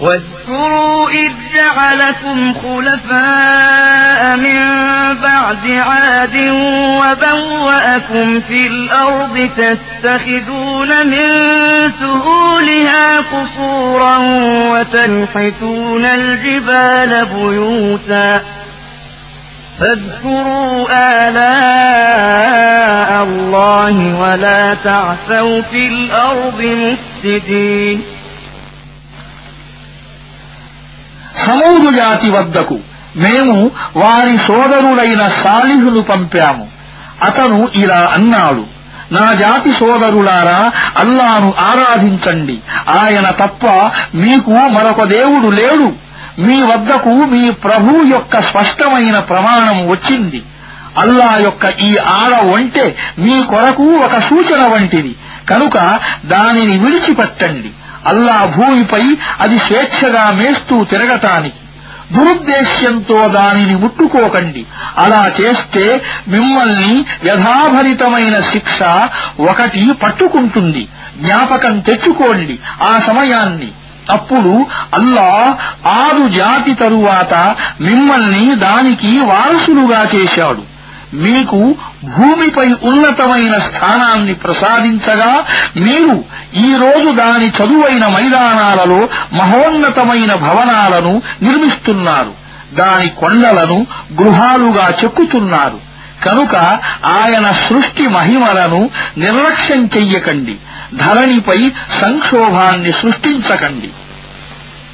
واذكروا إذ جعلكم خلفاء من بعد عاد وبوأكم في الأرض تتخذون من سهولها قصورا وتنحتون الجبال بيوتا فاذكروا آلاء الله ولا تعثوا في الأرض مفسدين సమూదు జాతి వద్దకు. మేము వారి సోదరుడైన సాలిహును పంపాము. అతను ఇలా అన్నాడు నా జాతి సోదరులారా అల్లాను ఆరాధించండి. ఆయన తప్ప మీకు మరొక దేవుడు లేడు. మీ వద్దకు మీ ప్రభు యొక్క స్పష్టమైన ప్రమాణం వచ్చింది. అల్లా యొక్క ఈ ఆడ ఒంటే మీ కొరకు ఒక సూచన వంటిది. కనుక దానిని విడిచిపెట్టండి. అల్లా భూమిపై అది స్వేచ్ఛగా మేస్తూ తిరగటానికి. దురుద్దేశ్యంతో దానిని ముట్టుకోకండి. అలా చేస్తే మిమ్మల్ని వ్యధాభరితమైన శిక్ష ఒకటి పట్టుకుంటుంది. జ్ఞాపకం తెచ్చుకోండి ఆ సమయాన్ని. అప్పుడు అల్లా ఆరు జాతి తరువాత మిమ్మల్ని దానికి వారసులుగా చేశాడు. మీకు భూమిపై ఉన్నతమైన స్థానాన్ని ప్రసాదించగా మీరు ఈరోజు దాని చదువైన మైదానాలలో మహోన్నతమైన భవనాలను నిర్మిస్తున్నారు. దాని కొండలను గృహాలుగా చెక్కుతున్నారు. కనుక ఆయన సృష్టి మహిమలను నిర్లక్ష్యం చెయ్యకండి. ధరణిపై సంక్షోభాన్ని సృష్టించకండి.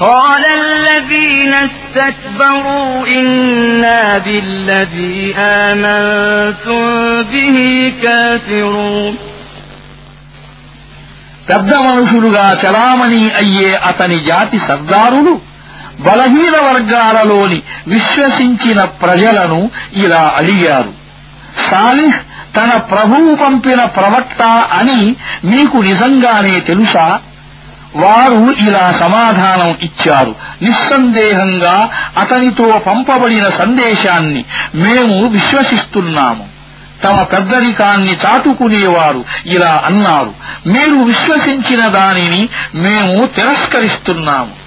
قال الذين استكبروا إنا بالذي آمنتم به كافرون పెద్ద మనుషులుగా చలామణి అయ్యే అతని జాతి సర్దారులు బలహీన వర్గాలలోని విశ్వసించిన ప్రజలను ఇలా అడిగారు సాలిహ్ తన ప్రభువు పంపిన ప్రవక్త అని మీకు నిజంగానే తెలుసా వారు ఇలా సమాధానం ఇచ్చారు. నిస్సందేహంగా అతనితో పంపబడిన సందేశాన్ని మేము విశ్వసిస్తున్నాము. తమ పెద్దరికాన్ని చాటుకునేవారు ఇలా అన్నారు. మీరు విశ్వసించిన దానిని మేము తిరస్కరిస్తున్నాము.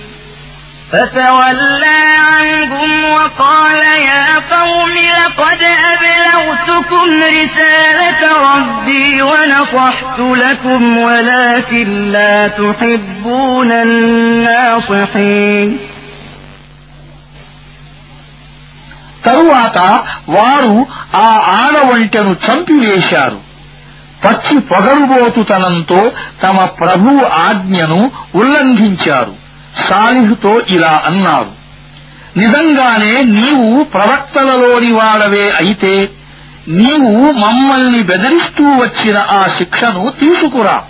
فتولى عنهم وقال يا قوم لقد أبلغتكم رسالة ربي ونصحت لكم ولكن لا تحبون الناصحين తరువాత వారు ఆ ఆడవంటెను చంపివేశారు పచ్చి పొగరుబోతుతనంతో తమ ప్రభువు ఆజ్ఞను ఉల్లంఘించారు సాలిహ్తో ఇలా అన్నారు. నిజంగానే నీవు ప్రవక్తలలోని వాడవే అయితే నీవు మమ్మల్ని బెదిరిస్తూ వచ్చిన ఆ శిక్షను తీసుకురా.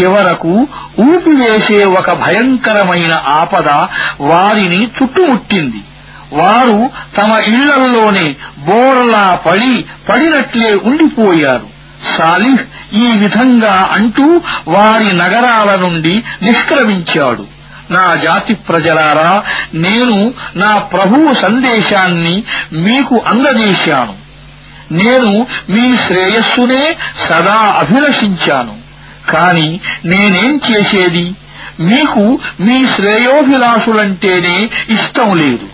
చివరకు ఊపివేసే ఒక భయంకరమైన ఆపద వారిని చుట్టుముట్టింది. వారు తమ ఇళ్ళల్లోనే బోర్లా పడి పడినట్లే ఉండిపోయారు. సాలిహ్ ఈ విధంగా అంటూ వారి నగరాల నుండి నిష్క్రమించాడు. నా జాతి ప్రజలారా నేను నా ప్రభువు సందేశాన్ని మీకు అందజేశాను. నేను మీ శ్రేయస్సునే సదా అభిలషించాను. కాని నేనేం చేసేది? మీకు మీ శ్రేయోభిలాషులంటేనే ఇష్టం లేదు.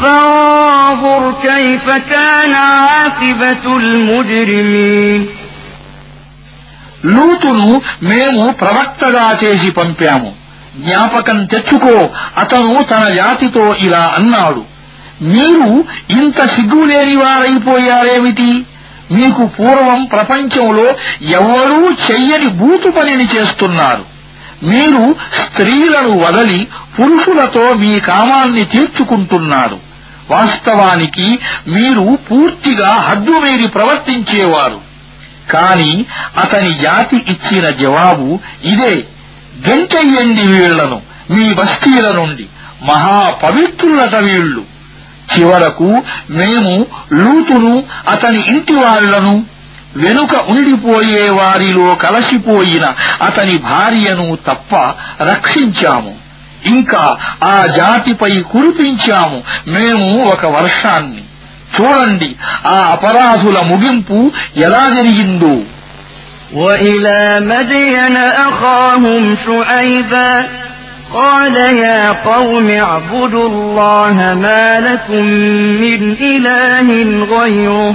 فانظر كيف كان عاقبة المجرمين లూతును మేము ప్రవక్తగా చేసి పంపాము జ్ఞాపకం తెచ్చుకో అతను తన జాతితో ఇలా అన్నాడు మీరు ఇంత సిగ్గులేని వారైపోయారేమిటి మీకు పూర్వం ప్రపంచంలో ఎవ్వరూ చెయ్యని బూతు పనిని చేస్తున్నారు మీరు స్త్రీలను వదలి పురుషులతో మీ కామాన్ని తీర్చుకుంటున్నారు. వాస్తవానికి మీరు పూర్తిగా హద్దుమీరి ప్రవర్తించేవారు. కాని అతని జాతి ఇచ్చిన జవాబు ఇదే. గంటయ్యండి వీళ్ళను మీ బస్తీల నుండి. మహాపవిత్రులట వీళ్ళు చివరకు మేము లూతును అతని ఇంటి వాళ్ళను వెనుక ఉండిపోయే వారిలో కలసిపోయిన అతని భార్యను తప్ప రక్షించాము ఇంకా ఆ జాతిపై కురిపించాము మేము ఒక వర్షాన్ని చూడండి ఆ అపరాధుల ముగింపు ఎలా జరిగిందో وإلى مدين أخاهم شعيبا قال يا قوم اعبدوا الله ما لكم من إله غيره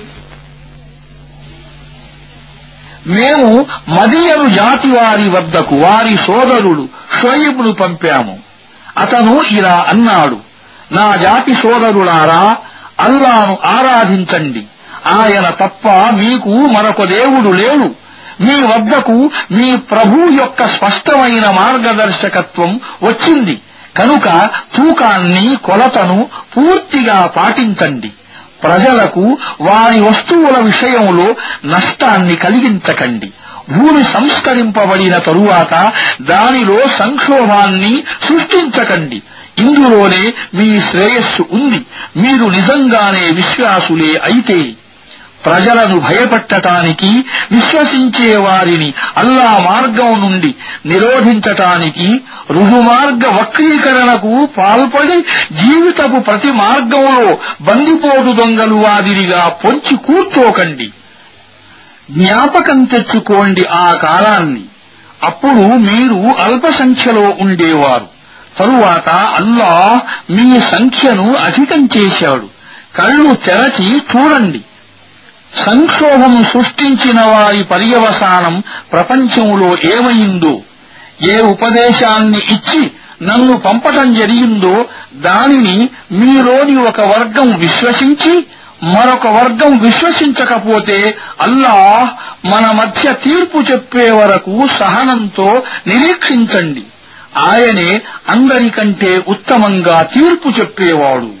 మేము మదీయను జాతి వారి వద్దకు వారి సోదరుడు షోయిబ్ను పంపాము. అతను ఇలా అన్నాడు నా జాతి సోదరులారా అల్లాను ఆరాధించండి. ఆయన తప్ప మీకు మరొక దేవుడు లేడు. మీ వద్దకు మీ ప్రభు యొక్క స్పష్టమైన మార్గదర్శకత్వం వచ్చింది. కనుక తూకాన్ని కొలతను పూర్తిగా పాటించండి. ప్రజలకు వారి వస్తువుల విషయంలో నష్టాన్ని కలిగించకండి. భూమి సంస్కరింపబడిన తరువాత దానిలో సంక్షోభాన్ని సృష్టించకండి. ఇందులోనే మీ శ్రేయస్సు ఉంది. మీరు నిజంగానే విశ్వాసులే అయితే ప్రజలను భయపెట్టటానికి విశ్వసించే వారిని అల్లా మార్గం నుండి నిరోధించటానికి రుజుమార్గ వక్రీకరణకు పాల్పడి జీవితపు ప్రతి మార్గంలో బందిపోటు దొంగలు వాదిరిగా పొంచి కూర్చోకండి. జ్ఞాపకం తెచ్చుకోండి ఆ కాలాన్ని. అప్పుడు మీరు అల్ప సంఖ్యలో ఉండేవారు. తరువాత అల్లాహ్ మీ సంఖ్యను అధికం చేశాడు. కళ్ళు తెరచి చూడండి. సంక్షోభం సృష్టించిన వారి పర్యవసానం ప్రపంచంలో ఏమైందో ఏ ఉపదేశాన్ని ఇచ్చి నన్ను పంపటం జరిగిందో దానిని మీలోని ఒక వర్గం విశ్వసించి మరొక వర్గం విశ్వసించకపోతే అల్లాహ్ మన మధ్య తీర్పు చెప్పే వరకు సహనంతో నిరీక్షించండి. ఆయనే అందరికంటే ఉత్తమంగా తీర్పు చెప్పేవాడు.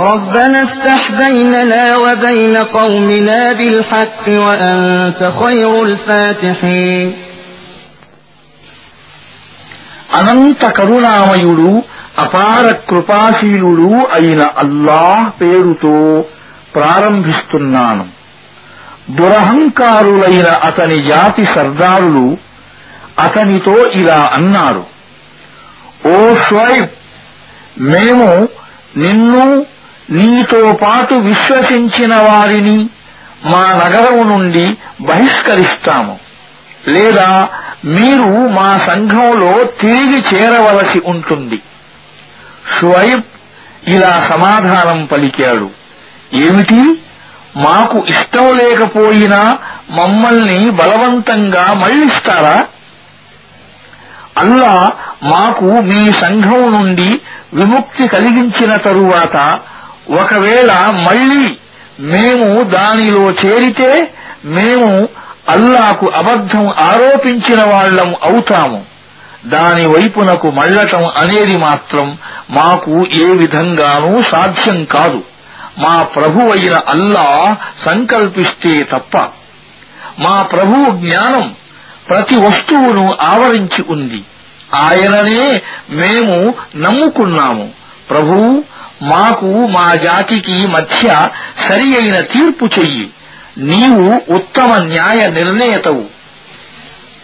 ربنا افتح بيننا وبين قومنا بالحق وأنت خير الفاتحين అనంత కరుణామయుడు అపార కృపాశీలుడు అయిన అల్లాహ్ పేరుతో ప్రారంభిస్తున్నాను దురహంకారులైన అతని జాతి సర్దారులు అతనితో ఇలా అన్నారు ఓ షోయిబ్ మేము నిన్ను నీతో పాటు విశ్వసించిన వారిని మా నగరం నుండి బహిష్కరిస్తాము. లేదా మీరు మా సంఘంలో తిరిగి చేరవలసి ఉంటుంది. షువైబ్ ఇలా సమాధానం పలికాడు. ఏమిటి? మాకు ఇష్టం లేకపోయినా మమ్మల్ని బలవంతంగా మళ్ళిస్తారా అల్లా మాకు మీ సంఘం నుండి విముక్తి కలిగించిన తరువాత ఒకవేళ మళ్ళీ మేము దానిలో చేరితే మేము అల్లాకు అబద్ధం ఆరోపించిన వాళ్ళం అవుతాము. దాని వైపునకు మళ్ళటం అనేది మాత్రం మాకు ఏ విధంగానూ సాధ్యం కాదు. మా ప్రభువైన అల్లా సంకల్పిస్తే తప్ప. మా ప్రభువు జ్ఞానం ప్రతి వస్తువును ఆవరించి ఉంది. ఆయననే మేము నమ్ముకున్నాము. ప్రభువు మాకు మా జాతికి మధ్య సరి అయిన తీర్పు చెయ్యి నీవు ఉత్తమ న్యాయ నిర్ణేతవు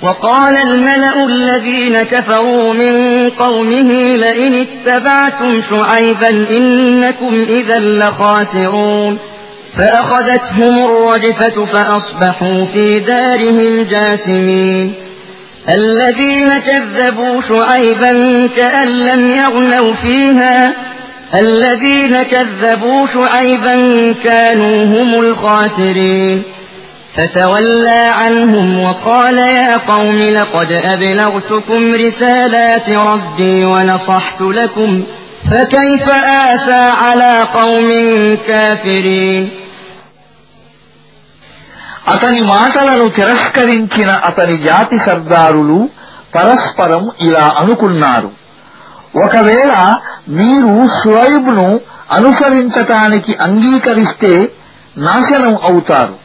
وقال الملأ الذين كفروا من قومه لئن اتبعتم شعيبا إنكم إذا لخاسرون فأخذتهم الرجفة فأصبحوا في دارهم جاثمين الذين كذبوا شعيبا كأن لم يغنوا فيها الذين كذبوا شعيبا كانوا هم الخاسرين فتولى عنهم وقال يا قوم لقد أبلغتكم رسالات ربي ونصحت لكم فكيف آسى على قوم كافرين అతని మాటలను తిరస్కరించిన అతని జాతి సర్దారులు పరస్పరం ఇలా అనుకున్నారు ఒకవేళ మీరు షురైబ్ను అనుసరించటానికి అంగీకరిస్తే నాశనం అవుతారు.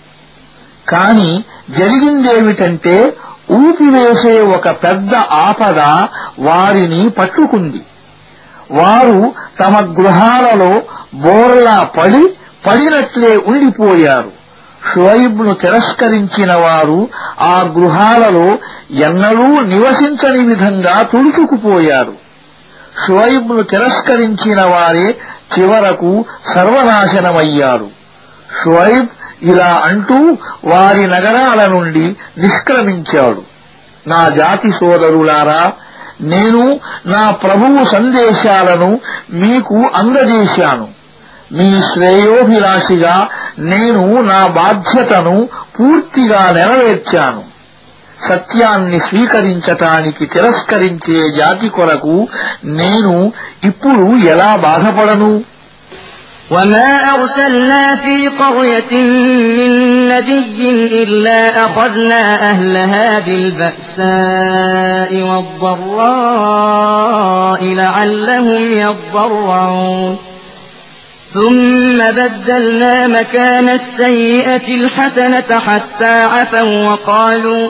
కాని జరిగిందేమిటంటే ఊపివేసే ఒక పెద్ద ఆపద వారిని పట్టుకుంది. వారు తమ గృహాలలో బోర్లా పడి పడినట్లే ఉండిపోయారు. షువైబ్ను తిరస్కరించిన వారు ఆ గృహాలలో ఎన్నడూ నివసించని విధంగా తుడుచుకుపోయారు. షువైబ్ను తిరస్కరించిన వారే చివరకు సర్వనాశనమయ్యారు. షువైబ్ ఇలా అంటూ వారి నగరాల నుండి నిష్క్రమించాడు. నా జాతి సోదరులారా నేను నా ప్రభువు సందేశాలను మీకు అందజేశాను. మీ శ్రేయోభిలాషిగా నేను నా బాధ్యతను పూర్తిగా నెరవేర్చాను. సత్యాన్ని స్వీకరించటానికి తిరస్కరించే జాతి కొరకు నేను ఇప్పుడు ఎలా బాధపడను وما أرسلنا في قرية من نبي إلا أخذنا أهلها بالبأساء والضراء لعلهم يضرعون ثم بدلنا مكان السيئة الحسنة حتى عفوا وقالوا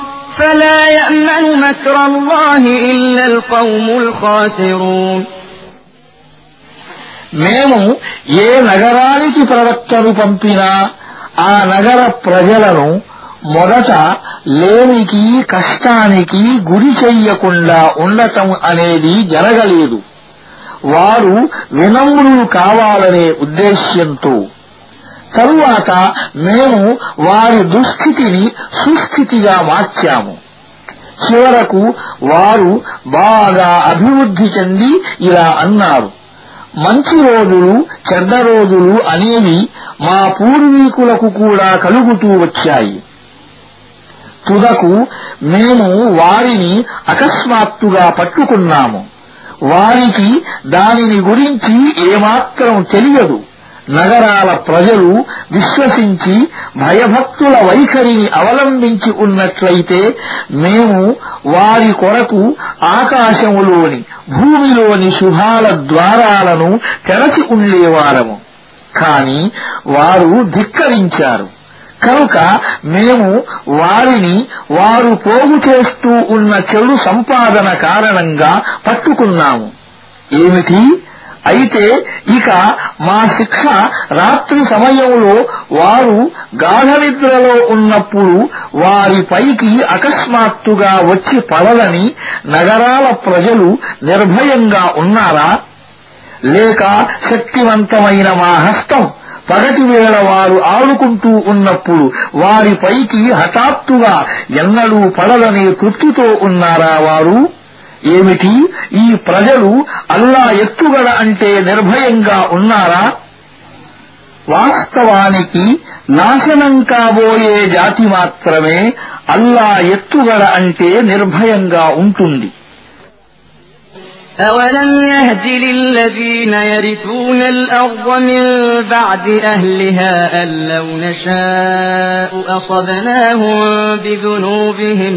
فلا يأمن مكر الله إلا القوم الخاسرون మేము ఏ నగరానికి ప్రవక్తను పంపినా ఆ నగర ప్రజలను మొదట లేమికి కష్టానికి గురి చెయ్యకుండా ఉండటం అనేది జరగలేదు వారు వినమ్రులు కావాలనే ఉద్దేశ్యంతో తరువాత మేము వారి దుస్థితిని సుస్థితిగా మార్చాము. చివరకు వారు బాగా అభివృద్ధి చెంది ఇలా అన్నారు. మంచి రోజులు చెడ్డ రోజులు అనేవి మా పూర్వీకులకు కూడా కలుగుతూ వచ్చాయి. తుదకు మేము వారిని అకస్మాత్తుగా పట్టుకున్నాము. వారికి దానిని గురించి ఏమాత్రం తెలియదు. నగరాల ప్రజలు విశ్వసించి భయభక్తుల వైఖరిని అవలంబించి ఉన్నట్లయితే మేము వారి కొరకు ఆకాశములోని భూమిలోని శుభాల ద్వారాలను తెరచి ఉండేవారము. కాని వారు ధిక్కరించారు. కనుక మేము వారిని వారు పోగు చేస్తూ ఉన్న చెడు సంపాదన కారణంగా పట్టుకున్నాము. ఏమిటి? అయితే ఇక మా శిక్ష రాత్రి సమయంలో వారు గాఢనిద్రలో ఉన్నప్పుడు వారిపైకి అకస్మాత్తుగా వచ్చి పడదని నగరాల ప్రజలు నిర్భయంగా ఉన్నారా? లేక శక్తివంతమైన మా హస్తం పగటి వేళ వారు ఆడుకుంటూ ఉన్నప్పుడు వారిపైకి హఠాత్తుగా ఎన్నడూ పడదని తృప్తితో ఉన్నారా వారు? ఏమిటి ఈ ప్రజలు అల్లా ఎత్తుగడ అంటే నిర్భయంగా ఉన్నారా వాస్తవానికి నాశనం కాబోయే జాతి మాత్రమే అల్లా ఎత్తుగడ అంటే నిర్భయంగా ఉంటుంది أولم يهد للذين يرثون الأرض من بعد أهلها أن لو نشاء أصبناهم بذنوبهم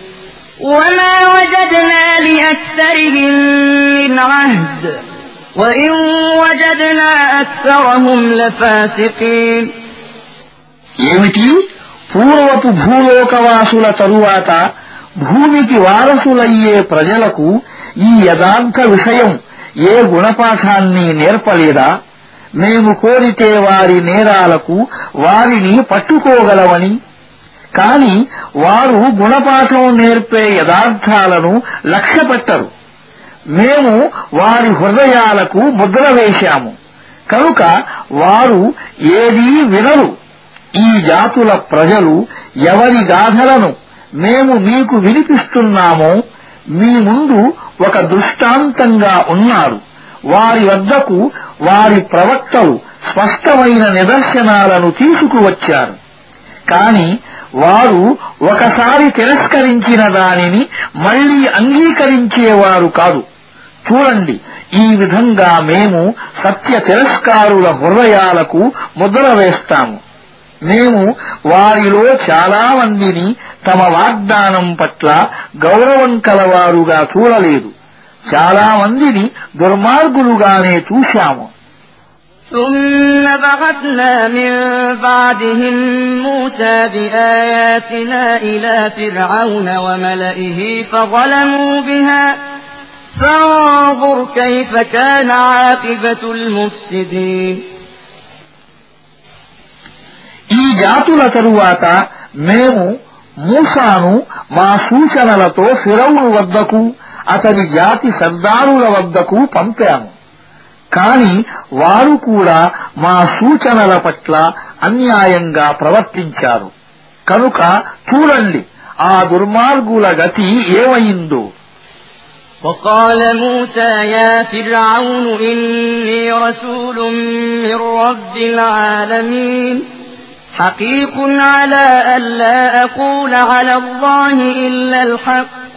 وما وجدنا لأكثرهم من عهد وإن وجدنا أكثرهم لفاسقين ఏమిటి పూర్వపు భూలోకవాసుల తరువాత భూమికి వారసులయ్యే ప్రజలకు ఈ యథార్థ విషయం ఏ గుణపాఠాన్ని నేర్పలేదా మేము కోరితే వారి నేరాలకు వారిని పట్టుకోగలవని కాని వారు గుణపాఠం నేర్పే యథార్థాలను లక్ష్యపెట్టరు. మేము వారి హృదయాలకు ముద్ర వేశాము. కనుక వారు ఏదీ వినరు. ఈ జాతుల ప్రజలు ఎవరి గాథలను మేము మీకు వినిపిస్తున్నామో మీ ముందు ఒక దృష్టాంతంగా ఉన్నారు. వారి వద్దకు వారి ప్రవక్తలు స్పష్టమైన నిదర్శనాలను తీసుకువచ్చారు. కాని వారు ఒకసారి తిరస్కరించిన దానిని మళ్ళీ అంగీకరించేవారు కాదు. చూడండి ఈ విధంగా మేము సత్య తిరస్కారుల హృదయాలకు ముద్ర వేస్తాము. మేము వారిలో చాలా మందిని తమ వాగ్దానం పట్ల గౌరవం కలవారుగా చూడలేదు. చాలా మందిని దుర్మార్గులుగానే చూశాము. ثم بعثنا من بعدهم موسى بآياتنا إلى فرعون وملئه فظلموا بها فانظر كيف كان عاقبة المفسدين ఈ జాతుల తరువాత మేము మూసాను మా సూచనలతో ఫిరౌను వద్దకు అతని జాతి సర్దారుల వద్దకు పంపాము కాని వారు కూడా మా సూచనల పట్ల అన్యాయంగా ప్రవర్తించారు కనుక చూడండి ఆ దుర్మార్గుల గతి ఏమైందో وقال موسى يا فرعون إني رسول من رب العالمين حقيق على ألا أقول على الله إلا الحق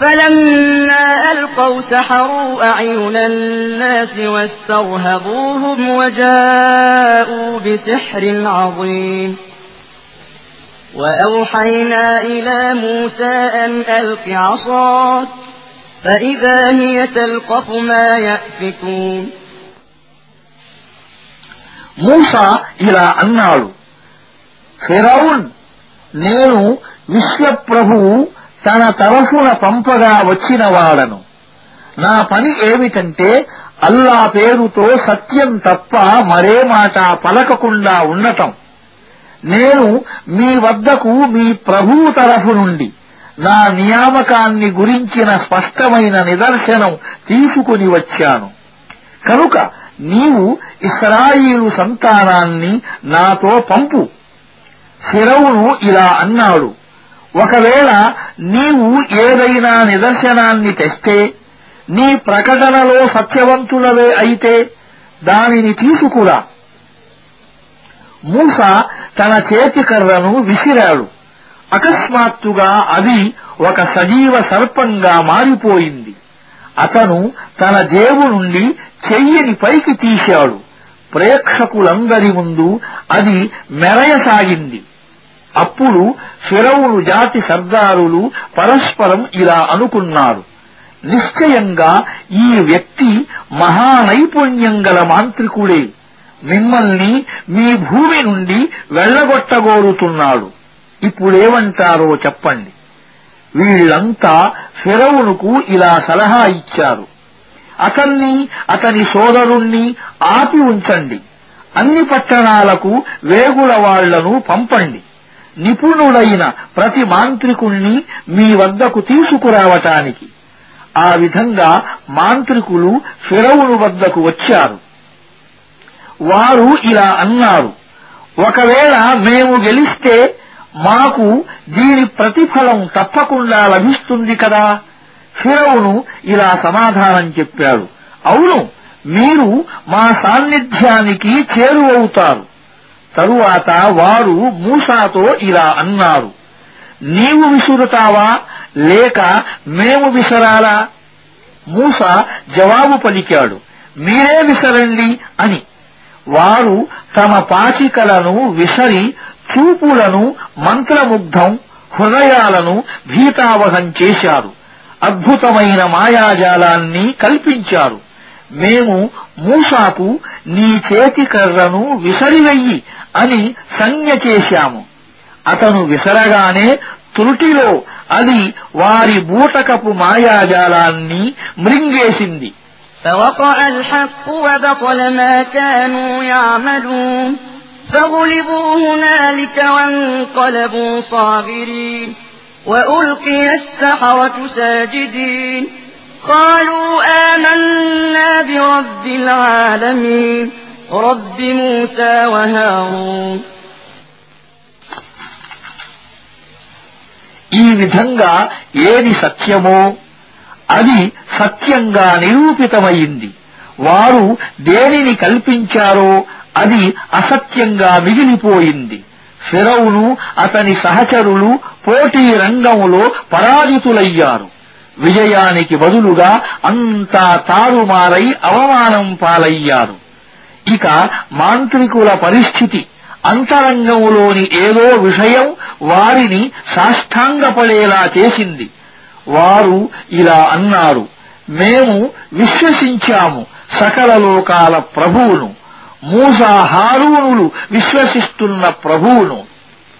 فلما ألقوا سحروا أعين الناس واسترهبوهم وجاءوا بسحر عظيم وأوحينا إلى موسى أن ألق عصاك فإذا هي تلقف ما يأفكون మూసా ఇలా అన్నాడు ఫిరౌన్ నేను విశ్వప్రభువు తన తరఫున పంపగా వచ్చిన వాడను. నా పని ఏమిటంటే అల్లా పేరుతో సత్యం తప్ప మరే మాట పలకకుండా ఉండటం. నేను మీ వద్దకు మీ ప్రభువు తరఫు నుండి నా నియామకాన్ని గురించిన స్పష్టమైన నిదర్శనం తీసుకుని వచ్చాను. కనుక నీవు ఇస్రాయిలు సంతానాన్ని నాతో పంపు. ఫిరౌను ఇలా అన్నాడు. ఒకవేళ నీవు ఏదైనా నిదర్శనాన్ని తెస్తే నీ ప్రకటనలో సత్యవంతులవే అయితే దానిని తీసుకురా. మూస తన చేతికర్రను విసిరాడు. అకస్మాత్తుగా అది ఒక సజీవ సర్పంగా మారిపోయింది. అతను తన జేబు నుండి చెయ్యిని పైకి తీశాడు. ప్రేక్షకులందరి ముందు అది మెరయసాగింది. అప్పుడు ఫిరౌను జాతి సర్దారులు పరస్పరం ఇలా అనుకున్నారు. నిశ్చయంగా ఈ వ్యక్తి మహానైపుణ్యం గల మాంత్రికుడే. మిమ్మల్ని మీ భూమి నుండి వెళ్ళగొట్టగోరుతున్నాడు ఇప్పుడేమంటారో చెప్పండి. వీళ్ళంతా ఫిరౌనుకు ఇలా సలహా ఇచ్చారు. అతన్ని అతని సోదరుణ్ణి ఆపి ఉంచండి. అన్ని పట్టణాలకు వేగుల వాళ్ళను పంపండి. నిపుణుడైన ప్రతి మాంత్రికుణ్ణి మీ వద్దకు తీసుకురావటానికి. ఆ విధంగా మాంత్రికులు ఫిరవును వద్దకు వచ్చారు. వారు ఇలా అన్నారు ఒకవేళ మేము గెలిస్తే మాకు దీని ప్రతిఫలం తప్పకుండా లభిస్తుంది కదా? ఫిరవును ఇలా సమాధానం చెప్పాడు అవును మీరు మా సాన్నిధ్యానికి చేరువవుతారు. తరువాత వారు మూసాతో ఇలా అన్నారు నీవు విసురుతావా? లేక మేము విసరాలా? మూస జవాబు పలికాడు మీరే విసరండి అని. వారు తమ పాచికలను విసరి చూపులను మంత్రముగ్ధం హృదయాలను భీతావహం చేశారు అద్భుతమైన మాయాజాలాన్ని కల్పించారు. మేము మూసాకు నీ చేతి కర్రను విసరివెయ్యి అని సంజ్ఞ చేశాము అతను విసరగానే త్రుటిలో అది వారి బూటకపు మాయాజాలాన్ని మృంగేసింది فوقع الحق وبطل ما كانوا يعملون فغلبوا هنالك وانقلبوا صاغرين وألقي السحرة ساجدين قالوا آمنا برب العالمين رب موسى وهارون ఈ విధంగా ఏది సత్యమో అది సత్యంగా నిరూపితమయింది వారు దేనిని కల్పించారో అది అసత్యంగా మిగిలిపోయింది ఫిరౌను అతని సహచరులు పోటీ రంగంలో పరాజితులయ్యారు విజయానికి బదులుగా అంతా తారుమారై అవమానం పాలయ్యారు. ఇక మాంత్రికుల పరిస్థితి అంతరంగంలోని ఏదో విషయం వారిని సాష్టాంగపడేలా చేసింది. వారు ఇలా అన్నారు మేము విశ్వసించాము సకల లోకాల ప్రభువును మూసా హారూనులు విశ్వసిస్తున్న ప్రభువును.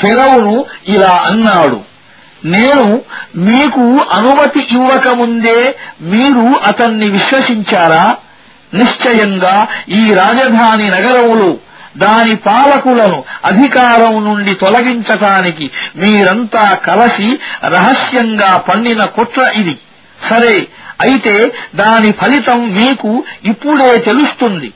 ఫిరౌను ఇలా అన్నాడు నేను మీకు అనుమతి ఇవ్వకముందే మీరు అతన్ని విశ్వసించారా? నిశ్చయంగా ఈ రాజధాని నగరములో దాని పాలకులను అధికారం నుండి తొలగించటానికి మీరంతా కలసి రహస్యంగా పన్నిన కుట్ర ఇది. సరే అయితే దాని ఫలితం మీకు ఇప్పుడే తెలుస్తుంది.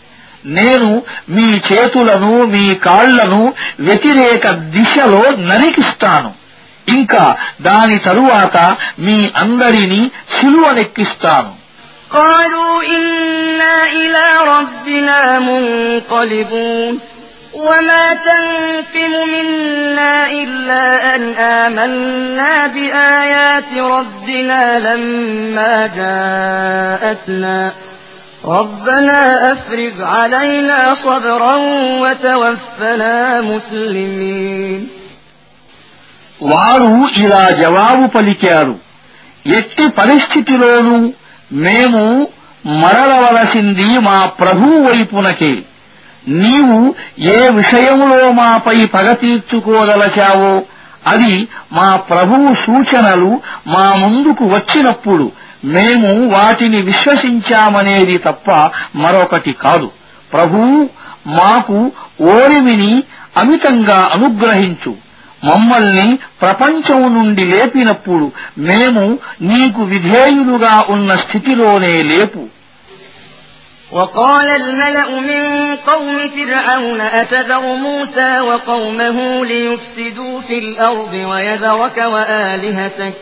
నేను మీ చేతులను మీ కాళ్లను వ్యతిరేక దిశలో నరికిస్తాను ఇంకా దాని తరువాత మీ అందరినీ సిలువనెక్కిస్తాను قالوا إنا إلى ربنا منقلبون وما تنقم منا إلا أن آمنا بآيات ربنا لما جاءتنا ربنا أفرغ علينا صبرا وتوفنا مسلمين వారు ఇలా జవాబు పలికారు ఎట్టి పరిస్థితిలోనూ మేము మరలవలసింది మా ప్రభువు వైపునకే నీవు ఏ విషయంలో మాపై పగ తీర్చుకోదలచావో అది మా ప్రభువు సూచనలు మా ముందుకు వచ్చినప్పుడు మేము వాటిని విశ్వసించామనేది తప్ప మరొకటి కాదు ప్రభూ మాకు ఓరిమిని అమితంగా అనుగ్రహించు మమ్మల్ని ప్రపంచం నుండి లేపినప్పుడు మేము నీకు విధేయులుగా ఉన్న స్థితిలోనే లేపు وقال الملأ من قوم فرعون أتذر موسى وقومه ليفسدوا في الأرض ويذرك وآلهتك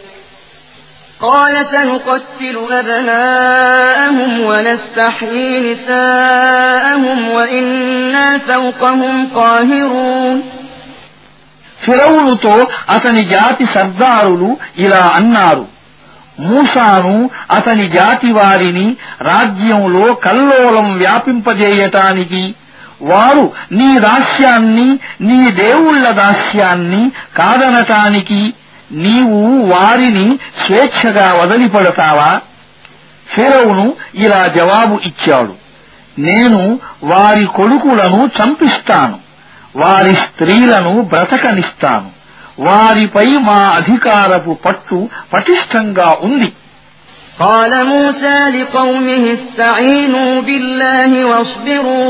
قال سنقتل أبناءهم ونستحيي نساءهم وإنا فوقهم قاهرون ఫిరౌనుతో అతని జాతి సర్దారులు ఇలా అన్నారు మూసాను అతని జాతి వారిని రాజ్యంలో కల్లోలం వ్యాపింపజేయటానికి వారు నీ దాస్యాన్ని నీ దేవుళ్ల దాస్యాన్ని కాదనటానికి నీవు వారిని స్వేచ్ఛగా వదిలిపడతావా ఫిరౌను ఇలా జవాబు ఇచ్చాడు నేను వారి కొడుకులను చంపిస్తాను వారి స్త్రీలను బ్రతకనిస్తాను వారిపై మా అధికారపు పట్టు పటిష్టంగా ఉంది قال موسى لقومه استعينوا بالله واصبروا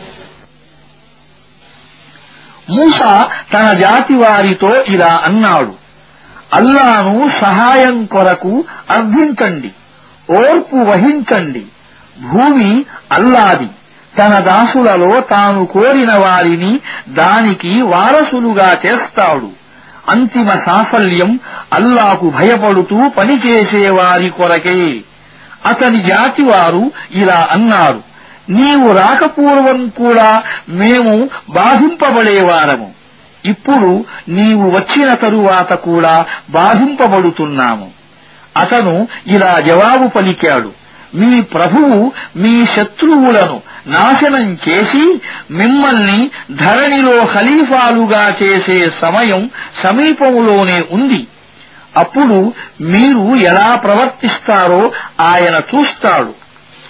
మూస తన జాతి వారితో ఇలా అన్నాడు. అల్లాను సహాయం కొరకు అర్థించండి ఓర్పు వహించండి. భూమి అల్లాది. తన దాసులలో తాను కోరిన వారిని దానికి వారసులుగా చేస్తాడు. అంతిమ సాఫల్యం అల్లాకు భయపడుతూ పనిచేసేవారి కొరకే. అతని జాతివారు ఇలా అన్నారు. నీవు రాకపూర్వం కూడా మేము బాధింపబడేవారము. ఇప్పుడు నీవు వచ్చిన తరువాత కూడా బాధింపబడుతున్నాము. అతను ఇలా జవాబు పలికాడు. మీ ప్రభువు మీ శత్రువులను నాశనం చేసి మిమ్మల్ని ధరణిలో ఖలీఫాలుగా చేసే సమయం సమీపంలోనే ఉంది. అప్పుడు మీరు ఎలా ప్రవర్తిస్తారో ఆయన చూస్తాడు.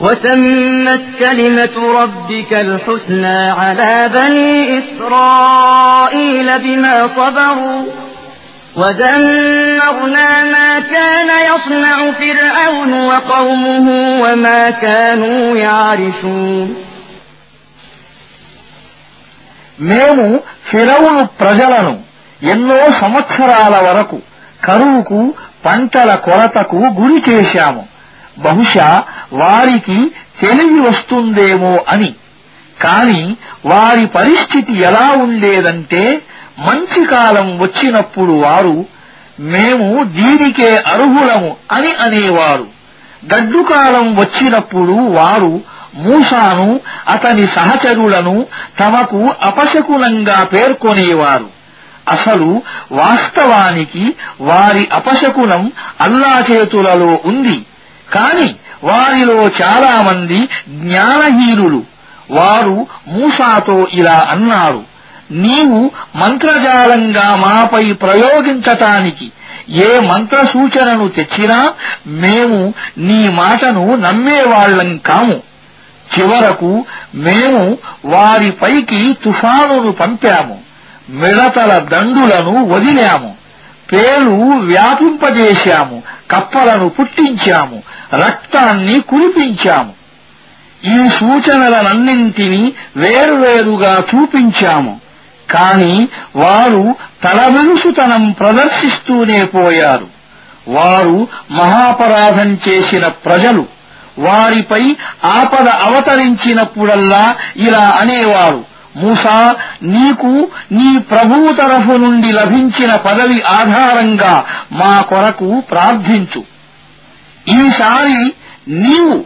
وتمت كلمة ربك الحسنى على بني إسرائيل بما صبروا ودمرنا ما كان يصنع فرعون وقومه وما كانوا يعرشون మేము ఫిరౌను ప్రజలను ఎన్నో సంవత్సరాల వరకు కరువుకు పంటల కొరతకు గురి చేశాము బహుశా వారికి తెలివి వస్తుందేమో అని. కాని వారి పరిస్థితి ఎలా ఉండేదంటే మంచి కాలం వచ్చినప్పుడు వారు మేము దీనికే అర్హులము అని అనేవారు. గడ్డు కాలం వచ్చినప్పుడు వారు మూసాను అతని సహచరులను తమకు అపశకునంగా పేర్కొనేవారు. అసలు వాస్తవానికి వారి అపశకునం అల్లా చేతులలో ఉంది. కాని వారిలో చాలామంది జ్ఞానహీనులు. వారు మూసాతో ఇలా అన్నారు నీవు మంత్రజాలంగా మాపై ప్రయోగించటానికి ఏ మంత్ర సూచనను తెచ్చినా మేము నీ మాటను నమ్మేవాళ్ళం కాము. చివరకు మేము వారిపైకి తుఫానును పంపాము మిడతల దండులను వదిలాము. పేలు వ్యాపింపజేశాము కప్పలను పుట్టించాము రక్తాన్ని కురిపించాము. ఈ సూచనలనన్నింటినీ వేరువేరుగా చూపించాము. కాని వారు తలవిరుసుతనం ప్రదర్శిస్తూనే పోయారు. వారు మహాపరాధం చేసిన ప్రజలు. వారిపై ఆపద అవతరించినప్పుడల్లా ఇలా అనేవారు. మూసా నీకు నీ ప్రభువు తరఫు నుండి లభించిన పదవి ఆధారంగా మా కొరకు ప్రార్థించు. ఈసారి నీవు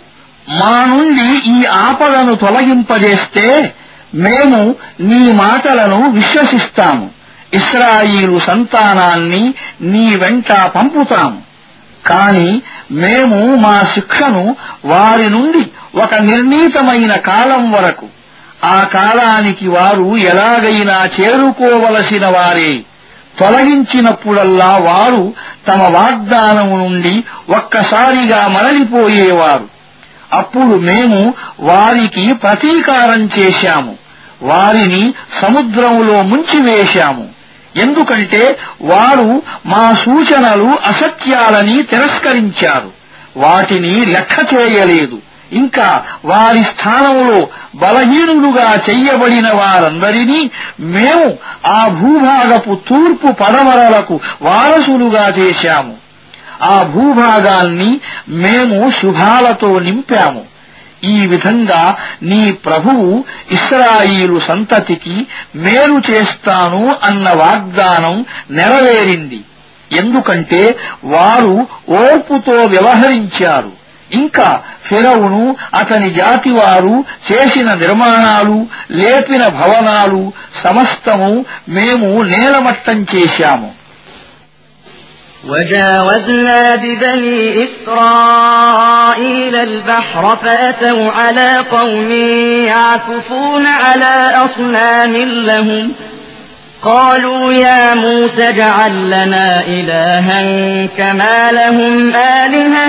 మా నుండి ఈ ఆపదను తొలగింపజేస్తే మేము నీ మాటలను విశ్వసిస్తాము. ఇస్రాయిలు సంతానాన్ని నీ వెంట పంపుతాము. కాని మేము మా శిక్షను వారి నుండి ఒక నిర్ణీతమైన కాలం వరకు ఆ కాలానికి వారు ఎలాగైనా చేరుకోవలసిన వారే. తొలగించినప్పుడల్లా వారు తమ వాగ్దానం నుండి ఒక్కసారిగా మరలిపోయేవారు. అప్పుడు మేము వారికి ప్రతీకారం చేశాము. వారిని సముద్రంలో ముంచివేశాము. ఎందుకంటే వారు మా సూచనలు అసత్యాలని తిరస్కరించారు. వాటిని లెక్క చేయలేదు ఇంకా వారి స్థానంలో బలహీనులుగా చెయ్యబడిన వారందరినీ మేము ఆ భూభాగపు తూర్పు పడమరలకు వారసులుగా చేశాము. ఆ భూభాగాన్ని మేము శుభాలతో నింపాము. ఈ విధంగా నీ ప్రభువు ఇస్రాయిలు సంతతికి మేలు చేస్తాను అన్న వాగ్దానం నెరవేరింది. ఎందుకంటే వారు ఓర్పుతో వ్యవహరించారు. ఇంకా ఫిరవును అతని జాతివారు చేసిన నిర్మాణాలు లేపిన భవనాలు సమస్తము మేము నేలమట్టం చేశాము وجاوزنا ببني إسرائيل البحر فأتوا على قوم يعكفون على أصنام لهم قالوا يا موسى اجعل لنا إلها كما لهم آلهة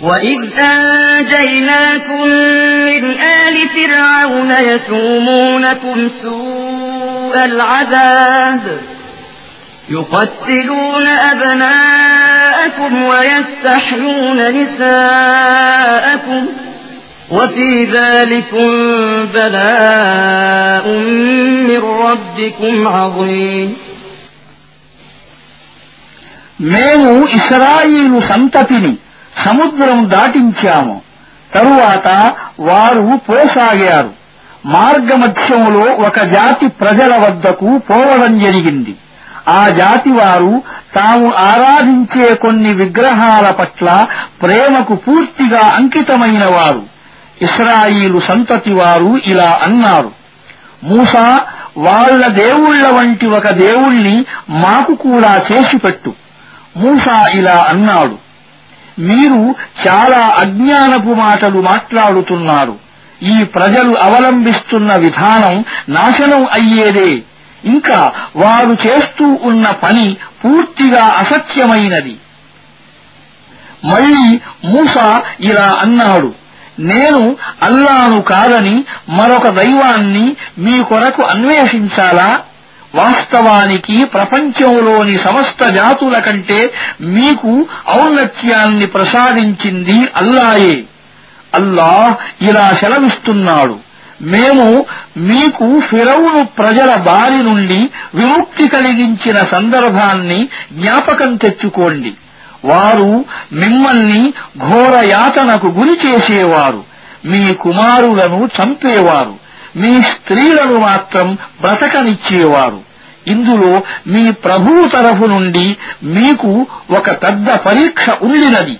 وإذ أنجيناكم من آل فرعون يسومونكم سوء العذاب يقتلون أبناءكم ويستحيون نساءكم وفي ذلكم بلاء من ربكم عظيم మేము ఇస్రాయిలు సంతతిని సముద్రం దాటించాము. తరువాత వారు పోసాగారు. మార్గమధ్యంలో ఒక జాతి ప్రజల వద్దకు పోవడం జరిగింది. ఆ జాతి వారు తాము ఆరాధించే కొన్ని విగ్రహాల పట్ల ప్రేమకు పూర్తిగా అంకితమైన వారు. ఇస్రాయిలు సంతతి వారు ఇలా అన్నారు. మూసా వాళ్ళ దేవుళ్ళ వంటి ఒక దేవుణ్ణి మాకు కూడా చేసిపెట్టు. మూసా ఇలా అన్నాడు. మీరు చాలా అజ్ఞానపు మాటలు మాట్లాడుతున్నారు. ఈ ప్రజలు అవలంబిస్తున్న విధానం నాశనం అయ్యేదే. ఇంకా వారు చేస్తూ ఉన్న పని పూర్తిగా అసత్యమైనది. మళ్ళీ మూస ఇలా అన్నాడు నేను అల్లాను కాదని మరొక దైవాన్ని మీ కొరకు అన్వేషించాలా? వాస్తవానికి ప్రపంచంలోని సమస్త జాతుల కంటే మీకు ఔన్నత్యాన్ని ప్రసాదించింది అల్లాయే. అల్లాహ్ ఇలా సెలవిస్తున్నాడు. మేము మీకు ఫిరౌను ప్రజల బారి నుండి విముక్తి కలిగించిన సందర్భాన్ని జ్ఞాపకం తెచ్చుకోండి. వారు మిమ్మల్ని ఘోర యాతనకు గురి చేసేవారు. మీ కుమారులను చంపేవారు. మీ స్త్రీలను మాత్రం బ్రతకనిచ్చేవారు. ఇందులో మీ ప్రభువు తరఫు నుండి మీకు ఒక పెద్ద పరీక్ష ఉండినది.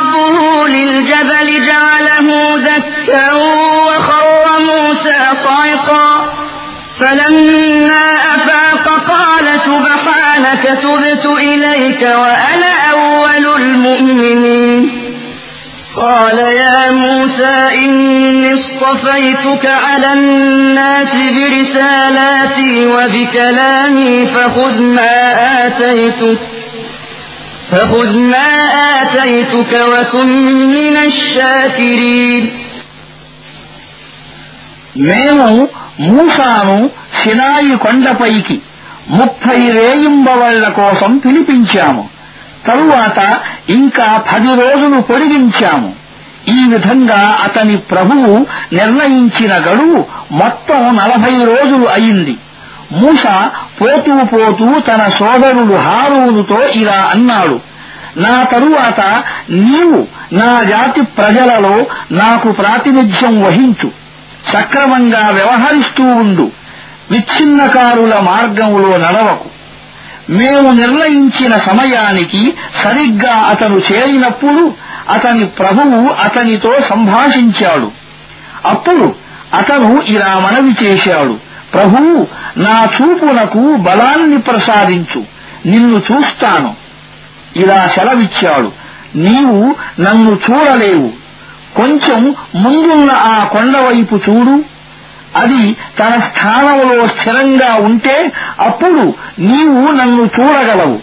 ربه للجبل جعله دكا وخر موسى صعقا. فلما أفاق قال سبحانك تبت إليك وأنا أول المؤمنين. قال يا موسى إني اصطفيتك على الناس برسالاتي وبكلامي فخذ ما آتيتك. فخذ ما آتيتك وكن من الشاكرين మేము మూసాను సినాయి కొండపైకి ముప్పై రేయింబవళ్ల కోసం పిలిపించాము తరువాత ఇంకా పది రోజులు పొడిగించాము ఈ విధంగా అతని ప్రభువు నిర్ణయించిన గడువు మొత్తం నలభై రోజులు అయింది మూస పోతూ పోతూ తన సోదరుడు హారూనుతో ఇలా అన్నాడు నా తరువాత నీవు నా జాతి ప్రజలలో నాకు ప్రాతినిధ్యం వహించు సక్రమంగా వ్యవహరిస్తూ ఉండు విచ్ఛిన్నకారుల మార్గంలో నడవకు. మేము నిర్ణయించిన సమయానికి సరిగ్గా అతను చేరినప్పుడు అతని ప్రభువు అతనితో సంభాషించాడు. అప్పుడు అతను ఇలా మనవి చేశాడు ప్రభువు నా చూపునకు బలాన్ని ప్రసాదించు. నిన్ను చూస్తాను. ఇలా సెలవిచ్చాడు. నీవు నన్ను చూడలేవు. కొంచెం ముందున్న ఆ కొండవైపు చూడు. అది తన స్థానంలో స్థిరంగా ఉంటే అప్పుడు నీవు నన్ను చూడగలవు.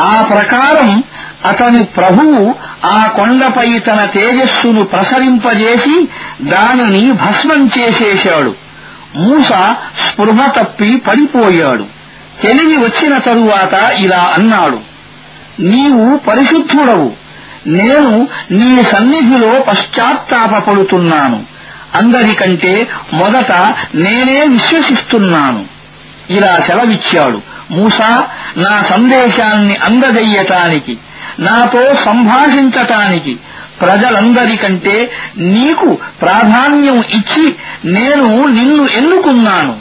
ఆ ప్రకారం అతని ప్రభువు ఆ కొండపై తన తేజస్సును ప్రసరింపజేసి దానిని భస్మం చేసేశాడు. మూస స్పృహ తప్పి పడిపోయాడు. తెలివి వచ్చిన తరువాత ఇలా అన్నాడు నీవు పరిశుద్ధుడవు. నేను నీ సన్నిధిలో పశ్చాత్తాపడుతున్నాను అందరికంటే మొదట నేనే విశ్వసిస్తున్నాను. ఇలా సెలవిచ్చాడు. మూసా నా సందేశాన్ని అందజెయ్యటానికి నాతో సంభాషించటానికి ప్రజలందరికంటే నీకు ప్రాధాన్యం ఇచ్చి నేను నిన్ను ఎన్నుకున్నాను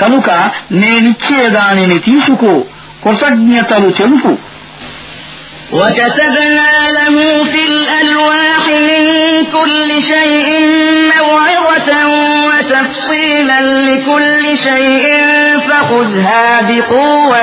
కనుక నేనిచ్చే దానిని తీసుకో కృతజ్ఞతలు తెలుపు وكتبنا له في الألواح من كل شيء موعظة وتفصيلا لكل شيء فخذها بقوة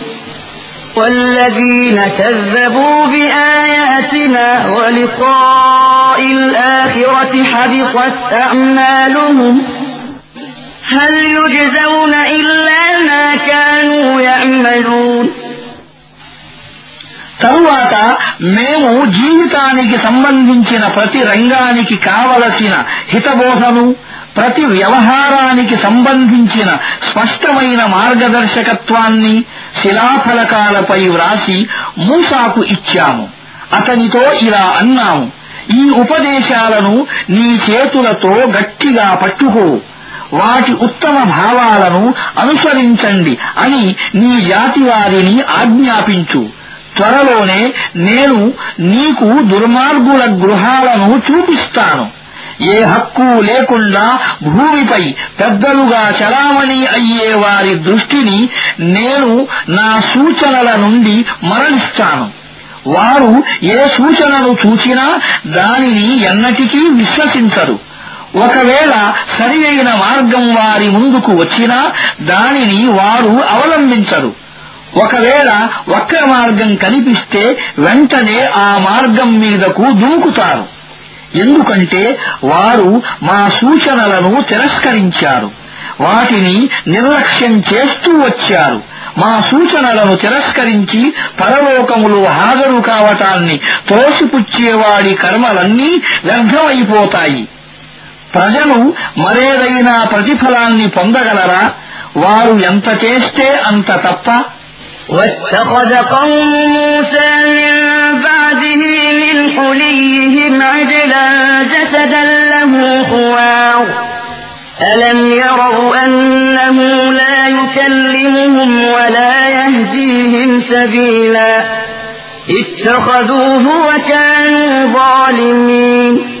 والذين كذبوا بآياتنا ولقاء الآخرة حبطت أعمالهم هل يجزون إلا ما كانوا يعملون తరువాత మేము జీవితానికి సంబంధించిన ప్రతి రంగానికి కావలసిన హితబోధను ప్రతి వ్యవహారానికి సంబంధించిన స్పష్టమైన మార్గదర్శకత్వాన్ని శిలాఫలకాలపై వ్రాసి మూసాకు ఇచ్చాము. అతనితో ఇలా అన్నాము ఈ ఉపదేశాలను నీ చేతులతో గట్టిగా పట్టుకో. వాటి ఉత్తమ భావాలను అనుసరించండి అని నీ జాతి వారిని ఆజ్ఞాపించు. త్వరలోనే నేను నీకు దుర్మార్గుల గృహాలను చూపిస్తాను. ఏ హక్కు లేకుండా భూమిపై పెద్దలుగా చలామణి అయ్యే వారి దృష్టిని నేను నా సూచనల నుండి మరలిస్తాను. వారు ఏ సూచనను చూచినా దానిని ఎన్నటికీ విశ్వసించరు. ఒకవేళ సరి అయిన మార్గం వారి ముందుకు వచ్చినా దానిని వారు అవలంబించరు. ఒకవేళ వక్ర మార్గం కనిపిస్తే వెంటనే ఆ మార్గం మీదకు దూకుతారు. ఎందుకంటే వారు మా సూచనలను తిరస్కరించారు వాటిని నిర్లక్ష్యం చేస్తూ వచ్చారు మా సూచనలను తిరస్కరించి పరలోకములో హాజరు కావటాన్ని త్రోసిపుచ్చేవాడి కర్మలన్నీ వ్యర్థమైపోతాయి ప్రజలు మరేదైనా ప్రతిఫలాన్ని పొందగలరా వారు ఎంత చేస్తే అంత తప్ప واتخذ قوم موسى من بعده من حليهم عجلا جسدا له خوار ألم يروا أنه لا يكلمهم ولا يهديهم سبيلا اتخذوه وكانوا ظالمين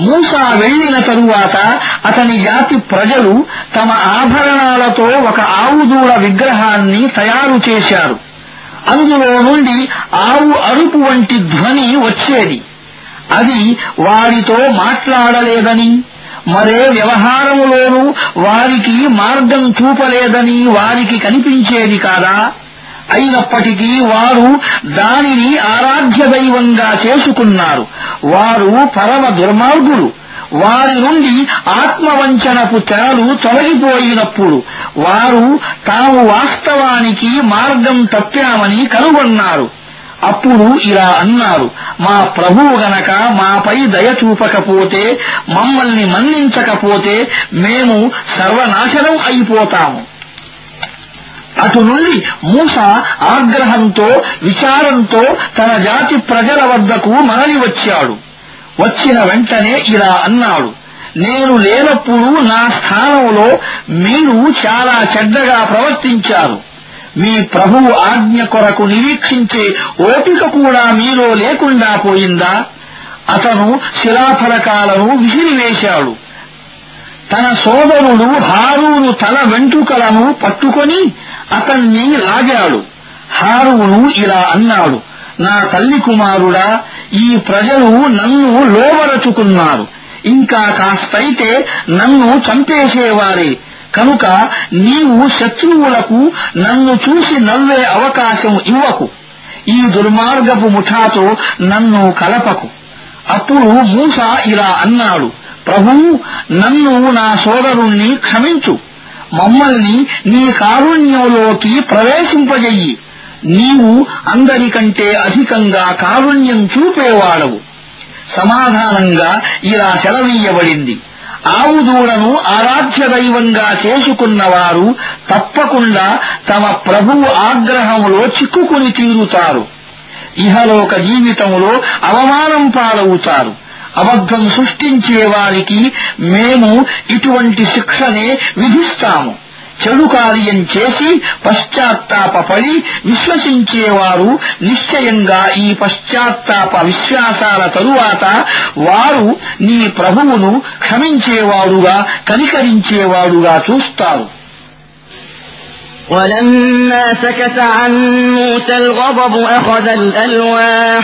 మూసా వెళ్ళిన తరువాత అతని జాతి ప్రజలు తమ ఆభరణాలతో ఒక ఆవుదూడ విగ్రహాన్ని తయారు చేశారు. అందులో నుండి ఆవు అరుపు వంటి ధ్వని వచ్చేది. అది వారితో మాట్లాడలేదని మరే వ్యవహారములోనూ వారికి మార్గం చూపలేదని వారికి కనిపించేది కాదా? అయినప్పటికీ వారు దానిని ఆరాధ్య దైవంగా చేసుకున్నారు. వారు పరమ దుర్మార్గులు. వారి నుండి ఆత్మవంచనకు తెరలు తొలగిపోయినప్పుడు వారు తాము వాస్తవానికి మార్గం తప్పామని కనుగొన్నారు. అప్పుడు ఇలా అన్నారు మా ప్రభువు గనక మాపై దయ చూపకపోతే మమ్మల్ని మన్నించకపోతే మేము సర్వనాశనం అయిపోతాము. అటు నుండి మూస ఆగ్రహంతో విచారంతో తన జాతి ప్రజల వద్దకు మరలి వచ్చాడు. వచ్చిన వెంటనే ఇలా అన్నాడు నేను లేనప్పుడు నా స్థానంలో మీరు చాలా చెడ్డగా ప్రవర్తించారు. మీ ప్రభువు ఆజ్ఞ కొరకు నిరీక్షించే ఓపిక కూడా మీలో లేకుండా పోయిందా? అతను శిలాఫలకాలను విసిరివేశాడు. తన సోదరుడు హారూను తల వెంట్రుకలను పట్టుకొని అతన్ని లాగాడు. హారూను ఇలా అన్నాడు నా తల్లి కుమారుడా ఈ ప్రజలు నన్ను లోబరచుకున్నారు. ఇంకా కాస్తైతే నన్ను చంపేసేవారే. కనుక నీవు శత్రువులకు నన్ను చూసి నవ్వే అవకాశం ఇవ్వకు. ఈ దుర్మార్గపు ముఠాతో నన్ను కలపకు. అప్పుడు మూస ఇలా అన్నాడు ప్రభూ నన్ను నా సోదరుణ్ణి క్షమించు. మమ్మల్ని నీ కారుణ్యంలోకి ప్రవేశింపజెయ్యి నీవు అందరికంటే అధికంగా కారుణ్యం చూపేవాడవు. సమాధానంగా ఇలా సెలవీయబడింది. ఆవు దూడను ఆరాధ్య దైవంగా చేసుకున్నవారు తప్పకుండా తమ ప్రభువు ఆగ్రహంలో చిక్కుకుని తీరుతారు. ఇహలోక జీవితంలో అవమానం పాలవుతారు. అబద్ధం సృష్టించే వారికి మేము ఇటువంటి శిక్షనే విధిస్తాము చెడు కార్యం చేసి పశ్చాత్తాపడి విశ్వసించేవారు నిశ్చయంగా ఈ పశ్చాత్తాప విశ్వాసాల తరువాత వారు నీ ప్రభువును క్షమించేవాడుగా కనికరించేవాడుగా చూస్తారు ولما سكت عن موسى الغضب أخذ الألواح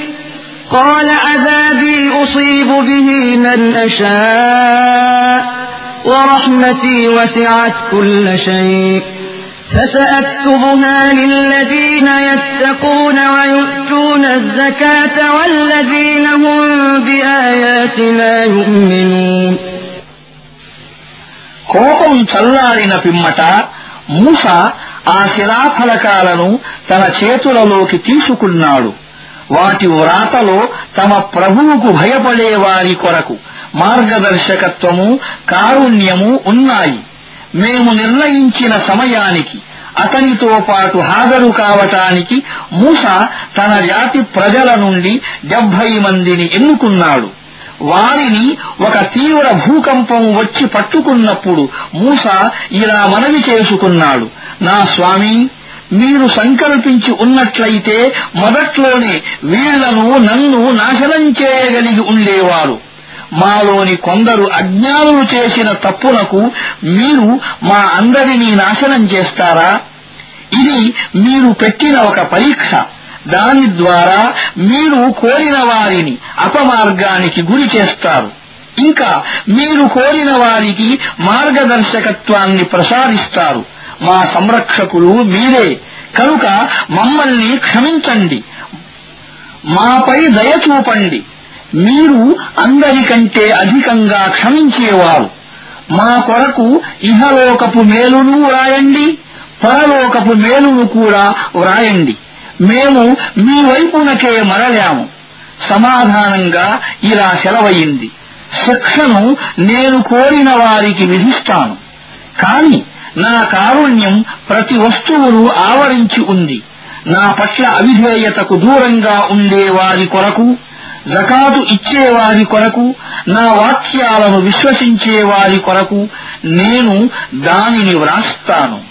قال عذابي أصيب به من أشاء ورحمتي وسعت كل شيء فسأكتبها للذين يتقون ويؤتون الزكاة والذين هم بآياتنا يؤمنون కోపం చల్లారిన పిమ్మట మూస ఆ శిలాఫలకాలను తన చేతులలోకి తీసుకున్నాడు వాటి వ్రాతలో తమ ప్రభువుకు భయపడే వారి కొరకు మార్గదర్శకత్వము కారుణ్యము ఉన్నాయి. మేము నిర్ణయించిన సమయానికి అతనితో పాటు హాజరు కావటానికి మూస తన జాతి ప్రజల నుండి డెబ్బై మందిని ఎన్నుకున్నాడు. వారిని ఒక తీవ్ర భూకంపం వచ్చి పట్టుకున్నప్పుడు మూస ఇలా మనవి చేసుకున్నాడు. నా స్వామి మీరు సంకల్పించి ఉన్నట్లయితే మొదట్లోనే వీళ్ళను నన్ను నాశనం చేయగలిగి ఉండేవారు. మాలోని కొందరు అజ్ఞానులు చేసిన తప్పులకు మీరు మా అందరినీ నాశనం చేస్తారా? ఇది మీరు పెట్టిన ఒక పరీక్ష. దాని ద్వారా మీరు కోరిన వారిని అపమార్గానికి గురి చేస్తారు. ఇంకా మీరు కోరిన వారికి మార్గదర్శకత్వాన్ని ప్రసాదిస్తారు. మా సంరక్షకులు మీరే. కనుక మమ్మల్ని క్షమించండి. మాపై దయ చూపండి. మీరు అందరికంటే అధికంగా క్షమించేవారు. మా కొరకు ఇహలోకపు మేలును వ్రాయండి. పరలోకపు మేలును కూడా వ్రాయండి. మేము మీ వైపునకే మరలాము. సమాధానంగా ఇలా సెలవయింది శిక్షను నేను కోరిన వారికి విధిస్తాను. కాని నా కారుణ్యం ప్రతి వస్తువును ఆవరించి ఉంది. నా పట్ల అవిధేయతకు దూరంగా ఉండే వారి కొరకు జకాతు ఇచ్చేవారి కొరకు నా వాక్యాలను విశ్వసించే వారి కొరకు నేను దానిని వ్రాస్తాను.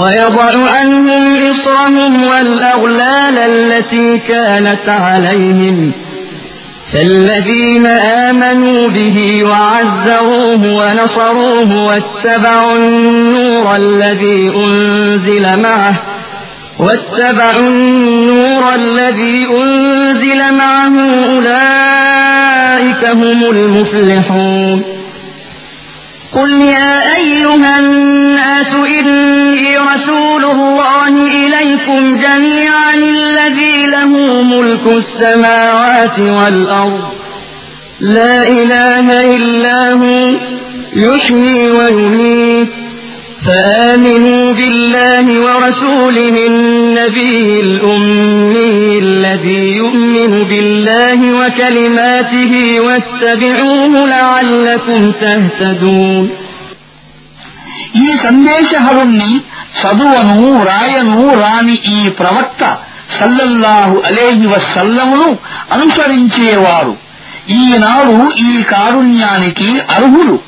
ويضع عنهم إصرهم والأغلال التي كانت عليهم. فالذين آمنوا به وعزروه ونصروه واتبعوا النور الذي أنزل معه. واتبعوا النور الذي أنزل معه أولئك هم المفلحون. قل يا أيها الناس إني رسول الله إليكم جميعا الذي له ملك السماوات والأرض. لا إله إلا هو يحيي ويميت. فآمنوا بالله ورسوله النبي الأمي الذي يؤمن بالله وكلماته واتبعوه لعلكم تهتدون. ಈ ಸಂದೇಶಹವನ್ನು చదువను రాయను రాని ఈ ప్రవక్త సల్లల్లాహు అలేహి వసల్లమును అనుసరించేవారు. ఈనాడు ఈ కారుణ్యానికి అర్హులు.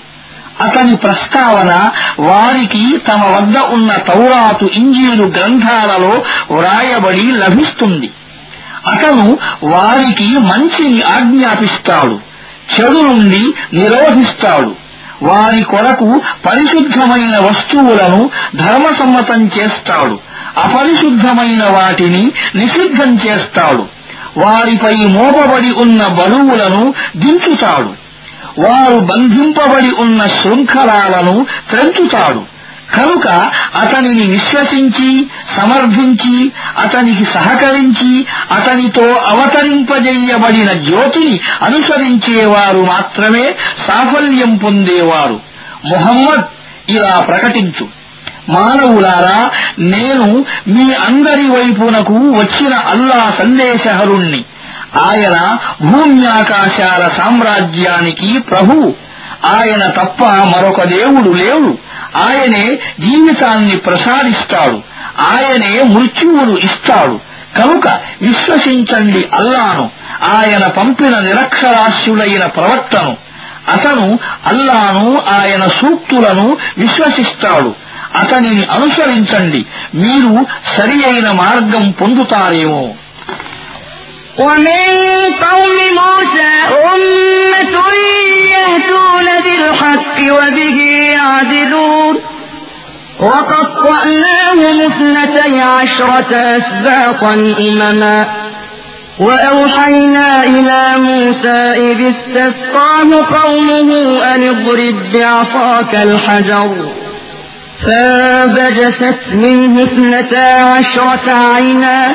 అతని ప్రస్తావన వారికి తమ వద్ద ఉన్న తౌరాతు ఇంజీలు గ్రంథాలలో వ్రాయబడి లభిస్తుంది. అతను వారికి మంచిని ఆజ్ఞాపిస్తాడు. చెడు నుండి నిరోధిస్తాడు. వారి కొరకు పరిశుద్ధమైన వస్తువులను ధర్మసమ్మతం చేస్తాడు. అపరిశుద్ధమైన వాటిని నిషిద్ధం చేస్తాడు. వారిపై మోపబడి ఉన్న బరువులను దించుతాడు. వారు బంధింపబడి ఉన్న శృంఖలాలను త్రెంచుతాడు. కనుక అతనిని విశ్వసించి సమర్థించి అతనికి సహకరించి అతనితో అవతరింపజేయబడిన జ్యోతిని అనుసరించేవారు మాత్రమే సాఫల్యం పొందేవారు. మొహమ్మద్ ఇలా ప్రకటించు. మానవులారా నేను మీ అందరి వైపునకు వచ్చిన అల్లా సందేశహరుణ్ణి. ఆయన భూమ్యాకాశాల సామ్రాజ్యానికి ప్రభు. ఆయన తప్ప మరొక దేవుడు లేడు. ఆయనే జీవితాన్ని ప్రసాదిస్తాడు. ఆయనే మృత్యువును ఇస్తాడు. కనుక విశ్వసించండి అల్లాను. ఆయన పంపిన నిరక్షరాస్యుడైన ప్రవక్తను అతను అల్లాను ఆయన సూక్తులను విశ్వసిస్తాడు. అతనిని అనుసరించండి. మీరు సరి అయిన మార్గం పొందుతారేమో. ومن قوم موسى أمة يهدون بالحق وبه يعدلون. وقطعناهم اثنتي عشرة أسباطا أمما. وأوحينا إلى موسى إذ استسقاه قومه أن اضرب بعصاك الحجر. فانبجست منه اثنتا عشرة عينا.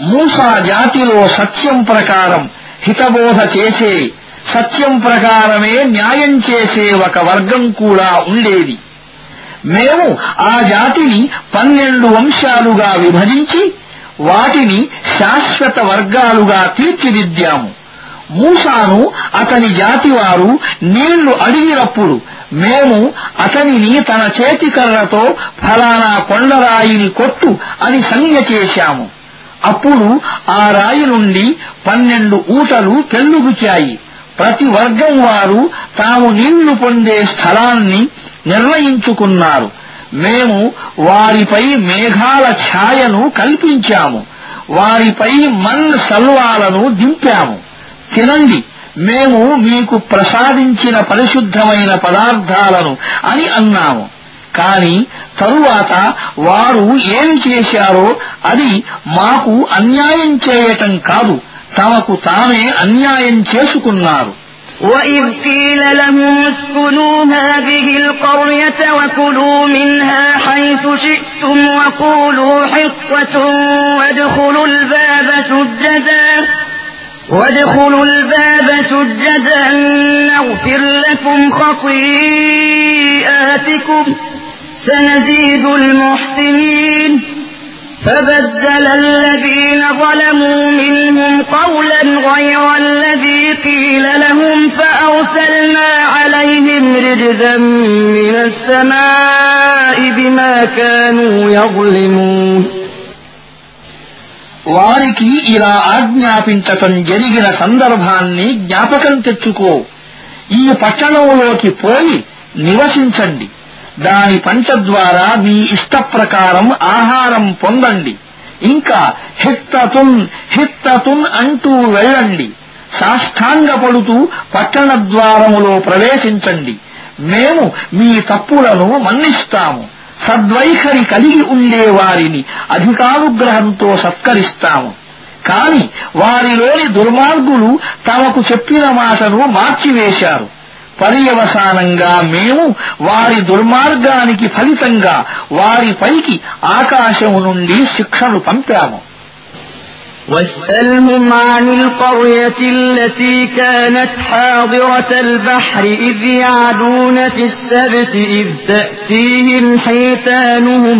మూసా జాతిలో సత్యం ప్రకారం హితబోధ చేసే సత్యం ప్రకారమే న్యాయం చేసే ఒక వర్గం కూడా ఉండేది. మేము ఆ జాతిని పన్నెండు వంశాలుగా విభజించి వాటిని శాశ్వత వర్గాలుగా తీర్చిదిద్దాము. మూసాను అతని జాతివారు నీళ్ళు అడిగినప్పుడు మేము అతనిని తన చేతికర్రతో ఫలానా కొండరాయిని కొట్టు అని సంజ్ఞ చేశాము. అప్పుడు ఆ రాయి నుండి పన్నెండు ఊటలు పెళ్ళుగుచాయి ప్రతి వర్గం వారు తాము నీళ్ళు పొందే స్థలాన్ని నిర్ణయించుకున్నారు. మేము వారిపై మేఘాల ఛాయను కల్పించాము. వారిపై మన్ సల్వాలను దింపాము. తినండి మేము మీకు ప్రసాదించిన పరిశుద్ధమైన పదార్థాలను అని అన్నాము. కాని తరువాత వారు ఏమి చేశారో అది మాకు అన్యాయం చేయటం కాదు తమకు తామే అన్యాయం చేసుకున్నారు وإذ قيل لهم اسكنوا هذه القرية وكلوا منها حيث شئتم وقولوا حطة وادخلوا الباب سجدا وادخلوا الباب سجدا نغفر لكم خطيئاتكم سنزيد المحسنين فبدل الذين ظلموا منهم قولا غير الذي قيل لهم فأرسلنا عليهم رجزا من السماء بما كانوا يظلمون వారికి ఇలా ఆజ్ఞాపించటం జరిగిన సందర్భాన్ని జ్ఞాపకం తెచ్చుకో ఈ పట్టణంలోకి పోయి నివసించండి దాని పంట ద్వారా మీ ఇష్ట ప్రకారం ఆహారం పొందండి. ఇంకా హిత్తతున్ హిత్తతున్ అంటూ వెళ్ళండి. సాష్టాంగపడుతూ పట్టణ ద్వారములో ప్రవేశించండి. మేము మీ తప్పులను మన్నిస్తాము. సద్వైఖరి కలిగి ఉండే వారిని అధికానుగ్రహంతో సత్కరిస్తాము. కాని వారిలోని దుర్మార్గులు తమకు చెప్పిన మాటను మార్చివేశారు. పర్యవసానంగా మేము వారి దుర్మార్గానికి ఫలితంగా వారిపైకి ఆకాశము నుండి శిక్షను పంపాము واسألهم عن القرية التي كانت حاضرة البحر إذ يعدون في السبت إذ تأتيهم حيتانهم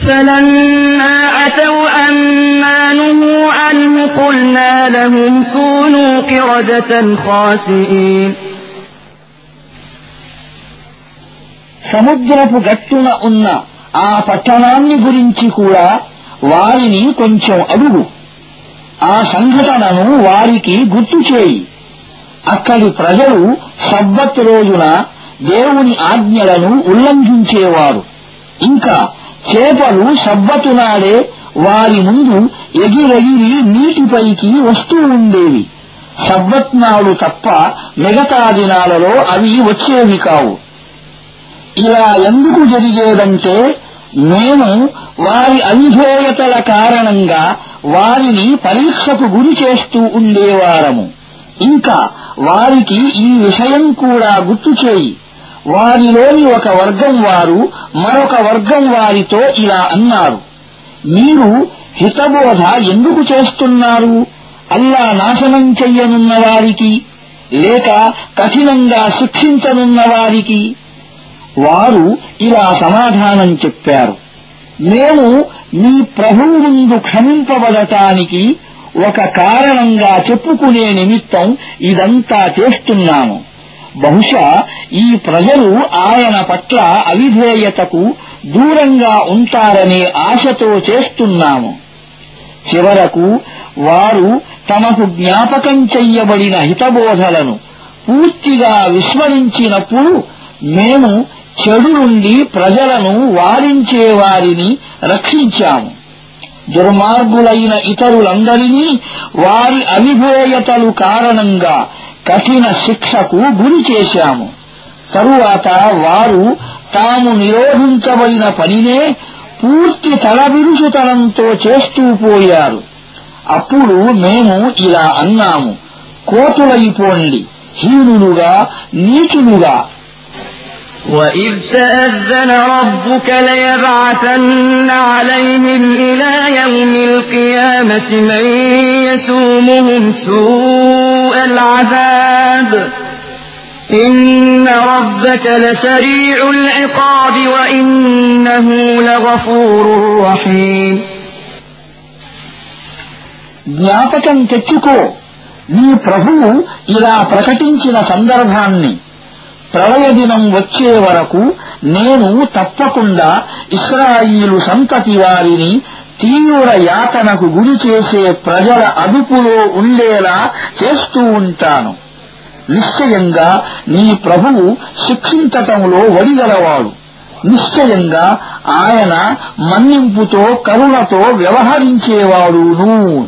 فلما أتوا عما نهوا عنه قلنا لهم كونوا قردة خاسئين సముద్రపు గట్టున ఉన్న ఆ పట్టణాన్ని గురించి కూడా వారిని కొంచెం అడుగు ఆ సంఘటనను వారికి గుర్తు చేయి అక్కడి ప్రజలు సబ్బత్ రోజున దేవుని ఆజ్ఞలను ఉల్లంఘించేవారు ఇంకా చేపలు సవ్వతునాడే వారి ముందు ఎగిరెగిరి నీటిపైకి వస్తూ ఉండేవి. సవ్వత్నాడు తప్ప మిగతా దినాలలో అవి వచ్చేవి కావు. ఇలా ఎందుకు జరిగేదంటే మేము వారి అవిధేయతల కారణంగా వారిని పరీక్షకు గురి చేస్తూ ఉండేవారము. ఇంకా వారికి ఈ విషయం కూడా గుర్తు చేయి. వారిలోని ఒక వర్గం వారు మరొక వర్గం వారితో ఇలా అన్నారు. మీరు హితబోధ ఎందుకు చేస్తున్నారు? అల్లా నాశనం చెయ్యనున్న వారికి లేక కఠినంగా శిక్షించనున్న వారికి? వారు ఇలా సమాధానం చెప్పారు. మేము మీ ప్రభువు ముందు క్షమింపబడటానికి ఒక కారణంగా చెప్పుకునే నిమిత్తం ఇదంతా చేస్తున్నాము. బహుశా ఈ ప్రజలు ఆయన పట్ల అవిధేయతకు దూరంగా ఉంటారనే ఆశతో చేస్తున్నాము. చివరకు వారు తమకు జ్ఞాపకం చెయ్యబడిన హితబోధలను పూర్తిగా విస్మరించినప్పుడు మేము చెడు నుండి ప్రజలను వారించే వారిని రక్షించాము. దుర్మార్గులైన ఇతరులందరినీ వారి అవిధేయతలు కారణంగా కఠిన శిక్షకు గురి చేశాము. తరువాత వారు తాము నిరోధించబడిన పనినే పూర్తి తలబిరుచుతనంతో చేస్తూ పోయారు. అప్పుడు మేము ఇలా అన్నాము కోతులైపోండి హీనులుగా నీచులుగా وإذ تأذن ربك ليبعثن عليهم إلى يوم القيامة من يسومهم سوء العذاب إن ربك لسريع العقاب وإنه لغفور رحيم జ్ఞాపకం తెచ్చుకో నీ ప్రభువు ఇలా ప్రకటించిన సందర్భాన్ని ప్రళయ దినం వచ్చే వరకు నేను తప్పకుండా ఇస్రాయిలు సంతతి వారిని తీవ్ర యాతనకు గురి చేసే ప్రజల అదుపులో ఉండేలా చేస్తూ ఉంటాను. నిశ్చయంగా నీ ప్రభువు శిక్షించటంలో వడిగలవాడు. నిశ్చయంగా ఆయన మన్నింపుతో కరుణతో వ్యవహరించేవాడును.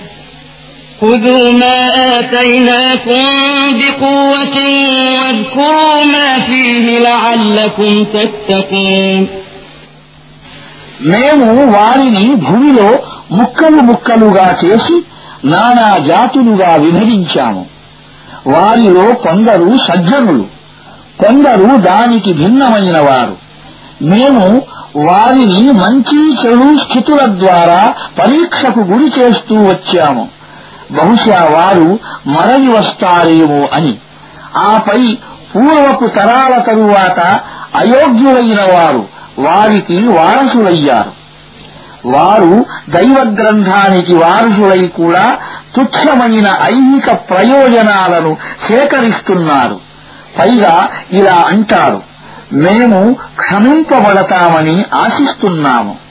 خذوا ما آتيناكم بقوة واذكروا ما فيه لعلكم تتقون మేము వారిని భూమిలో ముక్కలు ముక్కలుగా చేసి నానా జాతులుగా విభజించాము వారిలో కొందరు సజ్జనులు కొందరు దానికి భిన్నమైన వారు మేము వారిని మంచి చెడు స్థితుల ద్వారా పరీక్షకు గురి చేస్తూ వచ్చాము బహుశా వారు మరలి వస్తారేమో అని. ఆపై పూర్వపు తరాల తరువాత అయోగ్యులైన వారు వారికి వారసులయ్యారు. వారు దైవ గ్రంథానికి వారసులై కూడా తుచ్చమైన ఐహిక ప్రయోజనాలను సేకరిస్తున్నారు. పైగా ఇలా అంటారు మేము క్షమింపబడతామని ఆశిస్తున్నాము.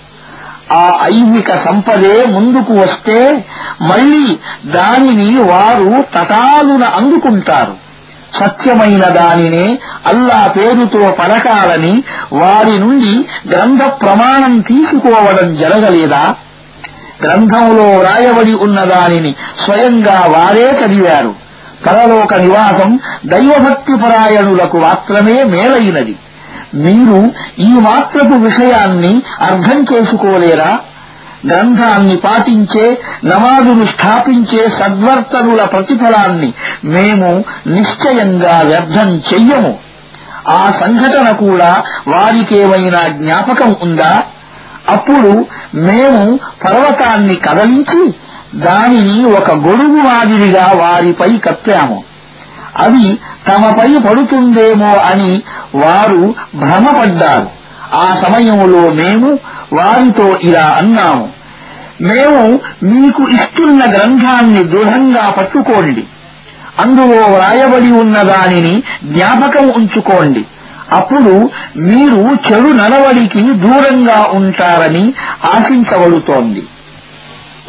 ఆ ఐహిక సంపదే ముందుకు వస్తే మళ్ళీ దానిని వారు తటాలున అందుకుంటారు. సత్యమైన దానినే అల్లా పేరుతో పలకాలని వారి నుండి గ్రంథ ప్రమాణం తీసుకోవడం జరగలేదా? గ్రంథంలో వ్రాయబడి ఉన్న దానిని స్వయంగా వారే చదివారు. పరలోక నివాసం దైవభక్తిపరాయణులకు మాత్రమే మేలైనది. మీరు ఈ మాత్రపు విషయాన్ని అర్థం చేసుకోలేరా? గ్రంథాన్ని పాటించే నమాజును స్థాపించే సద్వర్తనుల ప్రతిఫలాన్ని మేము నిశ్చయంగా వ్యర్థం చెయ్యము. ఆ సంఘటన కూడా వారికేమైనా జ్ఞాపకం ఉందా? అప్పుడు మేము పర్వతాన్ని కదలించి దానిని ఒక గొడుగు మాదిరిగా వారిపై కప్పాము. అది తమపై పడుతుందేమో అని వారు భ్రమపడ్డారు. ఆ సమయంలో మేము వారితో ఇలా అన్నాము మేము మీకు ఇస్తున్న గ్రంథాన్ని దృఢంగా పట్టుకోండి. అందులో వ్రాయబడి ఉన్న దానిని జ్ఞాపకం ఉంచుకోండి. అప్పుడు మీరు చెడు నడవడికి దూరంగా ఉంటారని ఆశించబడుతోంది.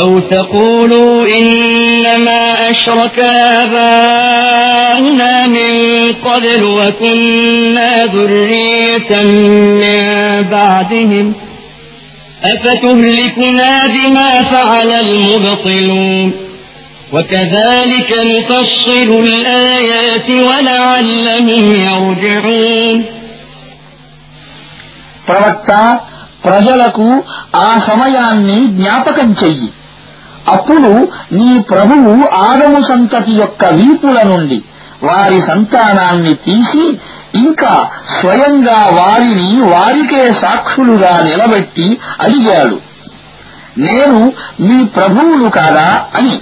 أو تقولوا إنما أشرك آباؤنا من قبل وكنا ذرية من بعدهم أفتهلكنا بما فعل المبطلون وكذلك نفصل الآيات ولعلهم يرجعون ప్రవక్త ప్రజలకు ఆ సమయాన్ని జ్ఞాపకం చెయ్యి అప్పుడు నీ ప్రభువు ఆదము సంతతి యొక్క వీపుల నుండి వారి సంతానాన్ని తీసి ఇంకా స్వయంగా వారిని వారికే సాక్షులుగా నిలబెట్టి అడిగాడు. నేను మీ ప్రభువును కాదా అని.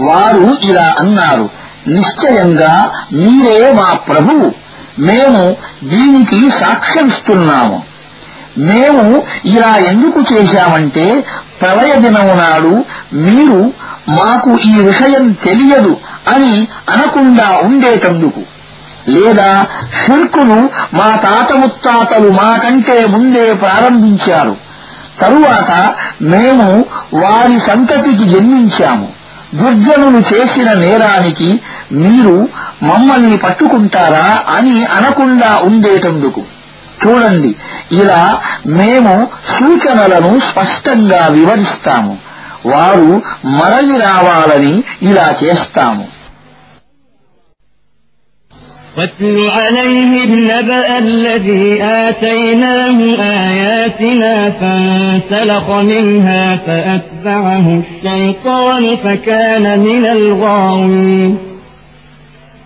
వారు ఇలా అన్నారు నిశ్చయంగా మీరే మా ప్రభువు. మేము దీనికి సాక్ష్యమిస్తున్నాము. మేము ఇలా ఎందుకు చేశామంటే ప్రళయ దినము నాడు మీరు మాకు ఈ విషయం తెలియదు అని అనకుండా ఉండేటందుకు. లేదా షిర్కును మా తాత ముత్తాతలు మాకంటే ముందే ప్రారంభించారు. తరువాత మేము వారి సంతతికి జన్మించాము. దుర్జనులు చేసిన నేరానికి మీరు మమ్మల్ని పట్టుకుంటారా అని అనకుండా ఉండేటందుకు. చూడండి ఇలా మేము సూచనలను స్పష్టంగా వివరిస్తాము వారు మరలి రావాలని ఇలా చేస్తాము واتل عليهم نبأ الذي آتيناه آياتنا فانسلخ منها فأتبعه الشيطان فكان من الغاوين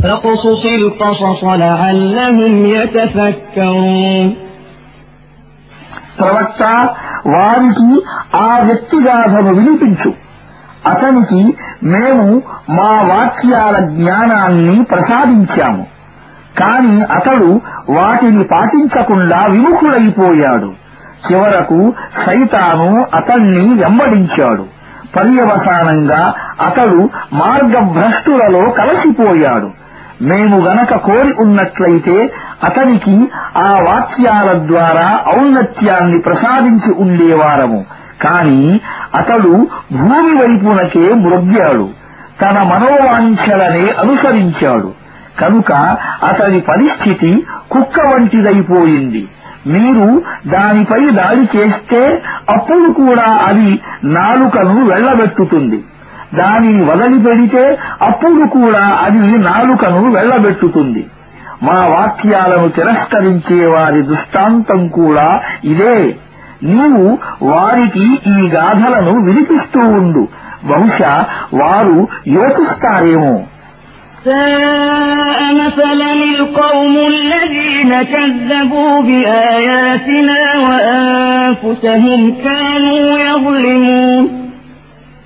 فاقصص القصص لعلهم يتفكرون ప్రవక్త వారికి ఆ వ్యక్తిగాథను వినిపించు అతనికి మేము మా వాక్యాల జ్ఞానాన్ని ప్రసాదించాము కాని అతడు వాటిని పాటించకుండా విముఖుడైపోయాడు చివరకు సైతాను అతన్ని వెంబడించాడు పర్యవసానంగా అతడు మార్గభ్రష్టులలో కలసిపోయాడు మేము గనక కోరి ఉన్నట్లయితే అతనికి ఆ వాక్యాల ద్వారా ఔన్నత్యాన్ని ప్రసాదించి ఉండేవారము. కాని అతడు భూమి వైపునకే మృగ్యాడు తన మనోవాంఛలనే అనుసరించాడు. కనుక అతని పరిస్థితి కుక్క వంటిదైపోయింది. మీరు దానిపై దాడి చేస్తే అప్పుడు కూడా అది నాలుకను వెళ్ళబెట్టుతుంది దానిని వదిలిపెడితే అప్పుడు కూడా అది నాలుకను వెళ్లబెట్టుతుంది మా వాక్యాలను తిరస్కరించే వారి దృష్టాంతం కూడా ఇదే నీవు వారికి ఈ గాథలను వినిపిస్తూ ఉండు బహుశా వారు యోచిస్తారేమో ساء مثلا القوم الذين كذبوا بآياتنا وأنفسهم كانوا يظلمون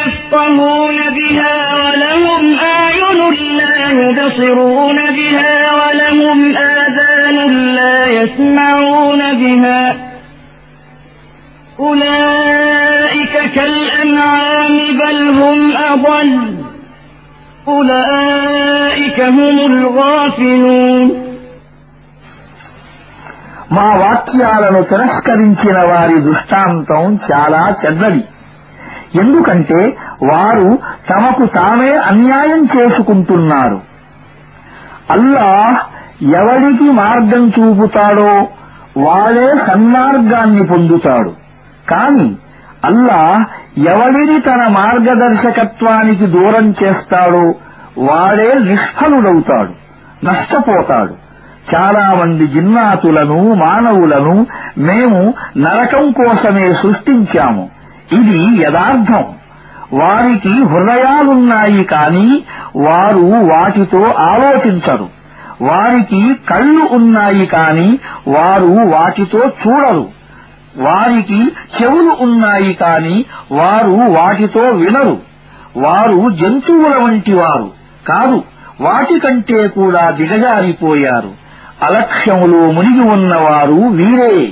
يفقهون بها ولهم أعين لا يبصرون بها ولهم آذان لا يسمعون بها أولئك كالأنعام بل هم أضل أولئك هم الغافلون మా వాక్యాలను తిరస్కరించిన వారి దృష్టాంతం చాలా చెడ్డది ఎందుకంటే వారు తమకు తామే అన్యాయం చేసుకుంటున్నారు. అల్లాహ్ ఎవరికి మార్గం చూపుతాడో వాడే సన్మార్గాన్ని పొందుతాడు. కాని అల్లాహ్ ఎవరిని తన మార్గదర్శకత్వానికి దూరం చేస్తాడో వాడే నిష్ఫలుడవుతాడు నష్టపోతాడు. చాలా మంది జిన్నాతులను మానవులను మేము నరకం కోసమే సృష్టించాము. ఇది యథార్థం. వారికి హృదయాలున్నాయి కాని వారు వాటితో ఆలోచించరు. వారికి కళ్ళు ఉన్నాయి కాని వారు వాటితో చూడరు. వారికి చెవులు ఉన్నాయి కాని వారు వాటితో వినరు. వారు జంతువుల వంటి వారు కాదు వాటికంటే కూడా దిగజారిపోయారు. అలక్ష్యములో మునిగి ఉన్నవారు వీరే.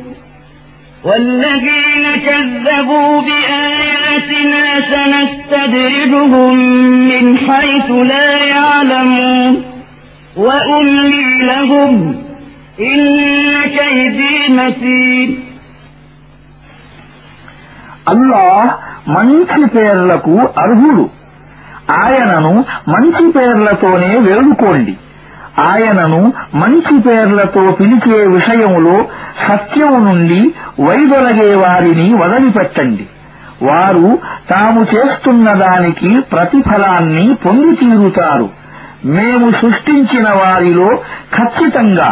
والذين كذبوا بآياتنا سنستدرجهم من حيث لا يعلمون وأملي لهم إن كيدي متين అల్లాహ్ మంచి పేర్లకు అర్హుడు ఆయనను మంచి పేర్లతోనే వేడుకోండి ఆయనను మంచి పేర్లతో పిలిచే విషయంలో సత్యం నుండి వైదొలగే వారిని వదిలిపెట్టండి. వారు తాము చేస్తున్న దానికి ప్రతిఫలాన్ని పొంది తీరుతారు మేము సృష్టించిన వారిలో ఖచ్చితంగా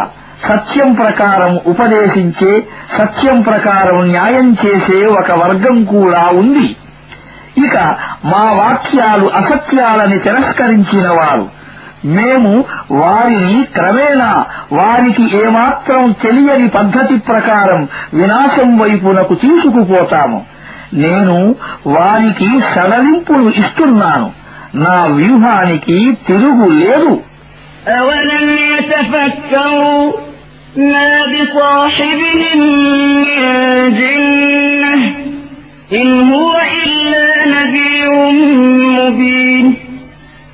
సత్యం ప్రకారం ఉపదేశించే సత్యం ప్రకారం న్యాయం చేసే ఒక వర్గం కూడా ఉంది. ఇక మా వాక్యాలు అసత్యాలని తిరస్కరించిన వారు మేము వారిని క్రమేణా వారికి ఏమాత్రం తెలియని పద్ధతి ప్రకారం వినాశం వైపునకు తీసుకుపోతాము నేను వారికి సడలింపులు ఇస్తున్నాను నా వ్యూహానికి తిరుగు లేదు أولم يتفكروا ما بصاحبهم من جنة إن هو إلا نذير مبين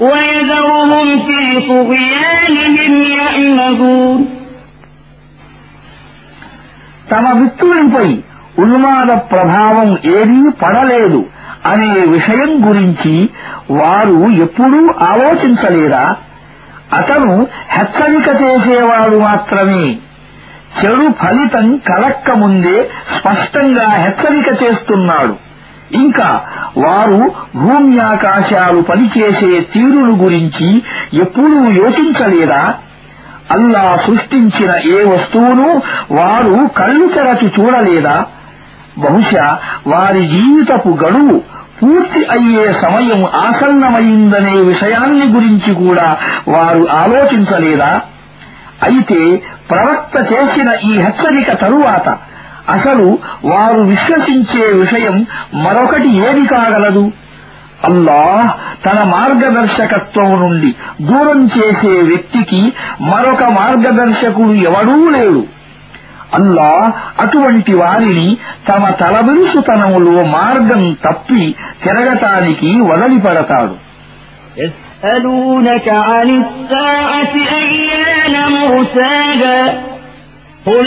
ويذرهم في طغيانهم يعمهون తమ మిత్రునిపై ఉన్మాద ప్రభావం ఏదీ పడలేదు అనే విషయం గురించి వారు ఎప్పుడూ ఆలోచించలేదా అతను హెచ్చరిక చేసేవాడు మాత్రమే చెడు ఫలితం కలక్క ముందే స్పష్టంగా హెచ్చరిక చేస్తున్నాడు ఇంకా వారు భూమ్యాకాశాలు పనిచేసే తీరును గురించి ఎప్పుడూ యోచించలేదా? అల్లా సృష్టించిన ఏ వస్తువును వారు కళ్ళు తెరచి చూడలేదా? బహుశా వారి జీవితపు గడువు పూర్తి అయ్యే సమయం ఆసన్నమైందనే విషయాన్ని గురించి కూడా వారు ఆలోచించలేదా? అయితే ప్రవక్త చేసిన ఈ హెచ్చరిక తరువాత అసలు వారు విశ్వసించే విషయం మరొకటి ఏది కాగలదు అల్లాహ్ తన మార్గదర్శకత్వం నుండి దూరం చేసే వ్యక్తికి మరొక మార్గదర్శకుడు ఎవడూ లేడు అల్లా అటువంటి వారిని తమ తలబిరుసుతనములో మార్గం తప్పి తిరగటానికి వదిలిపెడతాడు يسألونك عن الساعة أيان مرساها قل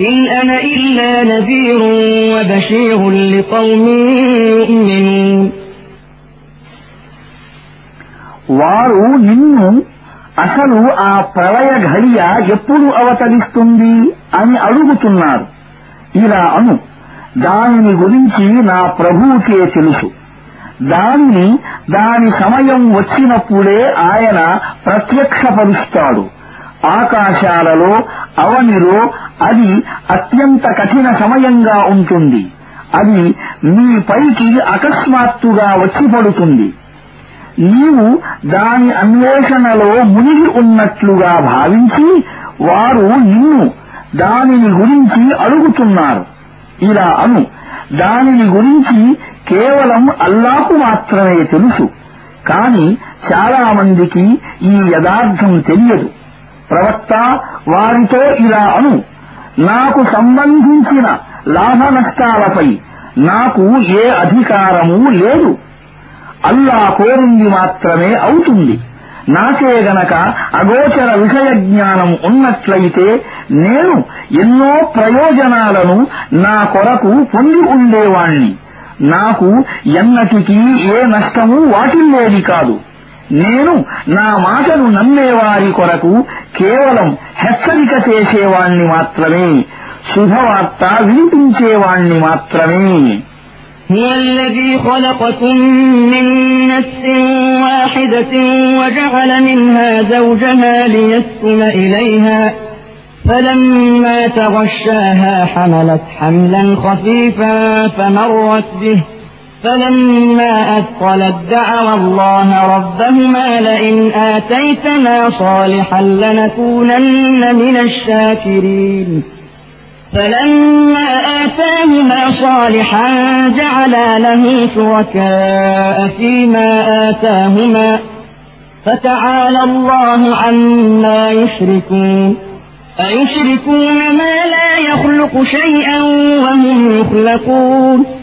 إن أنا إلا نذير وبشير لقوم يؤمنون వారు నిన్ను అసలు ఆ ప్రళయ ఘడియ ఎప్పుడు అవతరిస్తుంది అని అడుగుతున్నారు ఇలా అను దానిని గురించి నా ప్రభువుకే తెలుసు దానిని దాని సమయం వచ్చినప్పుడే ఆయన ప్రత్యక్షపరుస్తాడు ఆకాశాలలో అవనిలో అది అత్యంత కఠిన సమయంగా ఉంటుంది. అది మీ పైకి అకస్మాత్తుగా వచ్చి పడుతుంది. నీవు దాని అన్వేషణలో మునిగి ఉన్నట్లుగా భావించి వారు నిన్ను దానిని గురించి అడుగుతున్నారు. ఇలా అను. దానిని గురించి కేవలం అల్లాకు మాత్రమే తెలుసు. కాని చాలా మందికి ఈ యథార్థం తెలియదు. ప్రవక్త వారితో ఇలా అను నాకు సంబంధించిన లాభ నష్టాలపై నాకు ఏ అధికారమూ లేదు. అల్లా కోరింది మాత్రమే అవుతుంది. నాకే గనక అగోచర విషయ జ్ఞానం ఉన్నట్లయితే నేను ఎన్నో ప్రయోజనాలను నా కొరకు పొంది ఉండేవాణ్ణి. నాకు ఎన్నటికీ ఏ నష్టమూ వాటిల్లేది కాదు. నేను నా మాటను నమ్మేవారి కొరకు కేవలం హెచ్చరిక చేసేవాణ్ణి మాత్రమే శుభవార్త వినిపించేవాణ్ణి మాత్రమే هو الذي خلقكم من نفس واحدة وجعل منها زوجها ليسكن إليها فلما تغشاها حملت حملا خفيفا فمرت به فلما أثقلت دعوا الله ربهما لئن آتيتنا صالحا لنكونن من الشاكرين. فلما آتاهما صالحا جعلا له شركاء فيما آتاهما. فتعالى الله عما يشركون. أيشركون ما لا يخلق شيئا وهم يخلقون.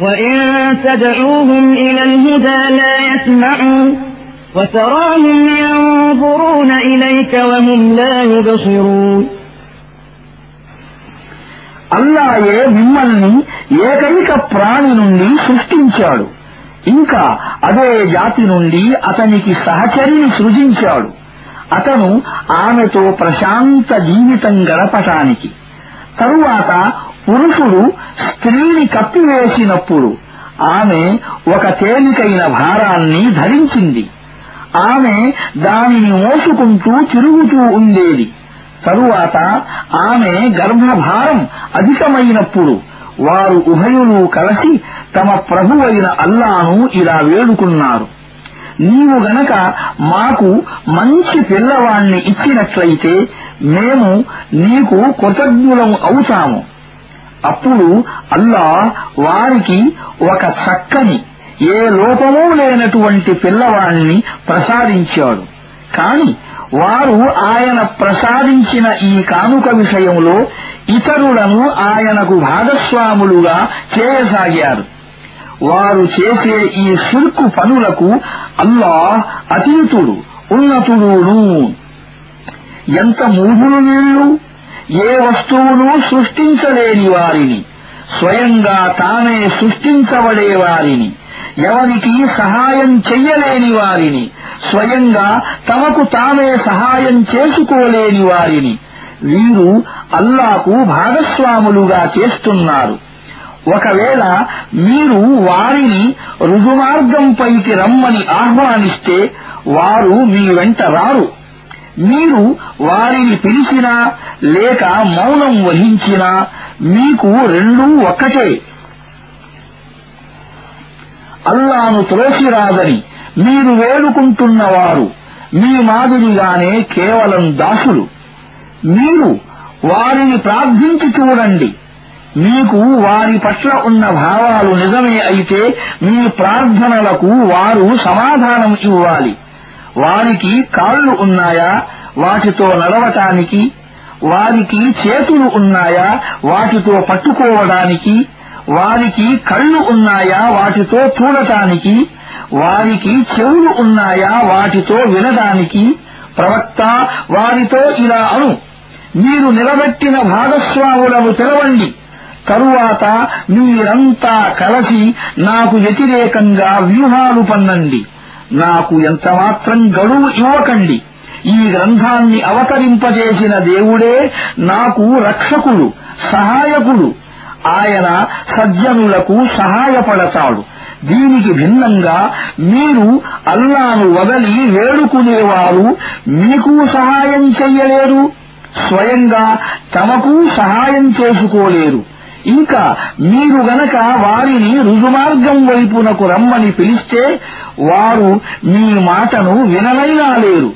وإن تدعوهم إلى الهدى لا يسمعوا وتراهم ينظرون إليك وهم لا يبصرون అల్లాయే మిమ్మల్ని ఏకైక ప్రాణి నుండి సృష్టించాడు ఇంకా అదే జాతి నుండి అతనికి సహచరిని సృజించాడు అతను ఆమెతో ప్రశాంత జీవితం గడపటానికి తరువాత పురుషుడు స్త్రీని కప్పివేసినప్పుడు ఆమె ఒక తేలికైన భారాన్ని ధరించింది. ఆమె దానిని మోసుకుంటూ తిరుగుతూ ఉండేది. తరువాత ఆమె గర్భభారం అధికమైనప్పుడు వారు ఉభయులు కలిసి తమ ప్రభువైన అల్లాను ఇలా వేడుకున్నారు. నీవు గనక మాకు మంచి పిల్లవాణ్ణి ఇచ్చినట్లయితే మేము నీకు కృతజ్ఞులం అవుతాము. అప్పుడు అల్లా వారికి ఒక చక్కని ఏ లోపమూ లేనటువంటి పిల్లవాణ్ణి ప్రసాదించాడు. కాని వారు ఆయన ప్రసాదించిన ఈ కానుక విషయంలో ఇతరులను ఆయనకు భాగస్వాములుగా చేయసాగారు. వారు చేసే ఈ షిర్కు పనులకు అల్లా అతీతుడు ఉన్నతుడును ఎంత మూఢులు వీళ్ళు? ఏ వస్తువును సృష్టించలేని వారిని. స్వయంగా తానే సృష్టించబడేవారిని. ఎవరికి సహాయం చెయ్యలేని వారిని. స్వయంగా తమకు తామే సహాయం చేసుకోలేని వారిని. వీరు అల్లాకు భాగస్వాములుగా చేస్తున్నారు. ఒకవేళ మీరు వారిని రుజుమార్గంపైకి రమ్మని ఆహ్వానిస్తే వారు మీ వెంట రారు. మీరు వారిని పిలిచినా లేక మౌనం వహించినా మీకు రెండూ ఒక్కటే. అల్లాను త్రోసిరాదని మీరు వేడుకుంటున్నవారు. మీ మాదిరిగానే కేవలం దాసులు. మీరు వారిని ప్రార్థించి చూడండి. మీకు వారి పట్ల ఉన్న భావాలు నిజమే అయితే మీ ప్రార్థనలకు వారు సమాధానం ఇవ్వాలి. వారికి కాళ్ళు ఉన్నాయా? వాటితో నడవటానికి? వారికి చేతులు ఉన్నాయా? వాటితో పట్టుకోవడానికి? వారికి కళ్ళు ఉన్నాయా? వాటితో చూడటానికి? వారికి చెవులు ఉన్నాయా? వాటితో వినడానికి? ప్రవక్త వారితో ఇలా అను. మీరు నిలబెట్టిన భాగస్వాములను తెరవండి. తరువాత మీరంతా కలిసి నాకు వ్యతిరేకంగా వ్యూహాలు పన్నండి. నాకు ఎంతమాత్రం గడువు ఇవ్వకండి. ఈ గ్రంథాన్ని అవతరింపజేసిన దేవుడే నాకు రక్షకుడు సహాయకుడు. ఆయన సజ్జనులకు సహాయపడతాడు. దీనికి భిన్నంగా మీరు అల్లాను వదలి వేడుకునేవారు మీకు సహాయం చెయ్యలేరు స్వయంగా తమకు సహాయం చేసుకోలేరు. ఇంకా మీరు గనక వారిని రుజుమార్గం వైపునకు రమ్మని పిలిస్తే వారు మీ మాటను విననైనా లేరు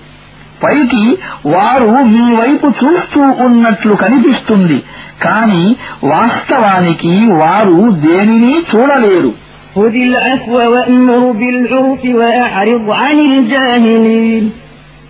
పైకి వారు మీ వైపు చూస్తూ ఉన్నట్లు కనిపిస్తుంది కాని వాస్తవానికి వారు దేనిని చూడలేరు خذ العفو وأمر بالعرف وأعرض عن الجاهلين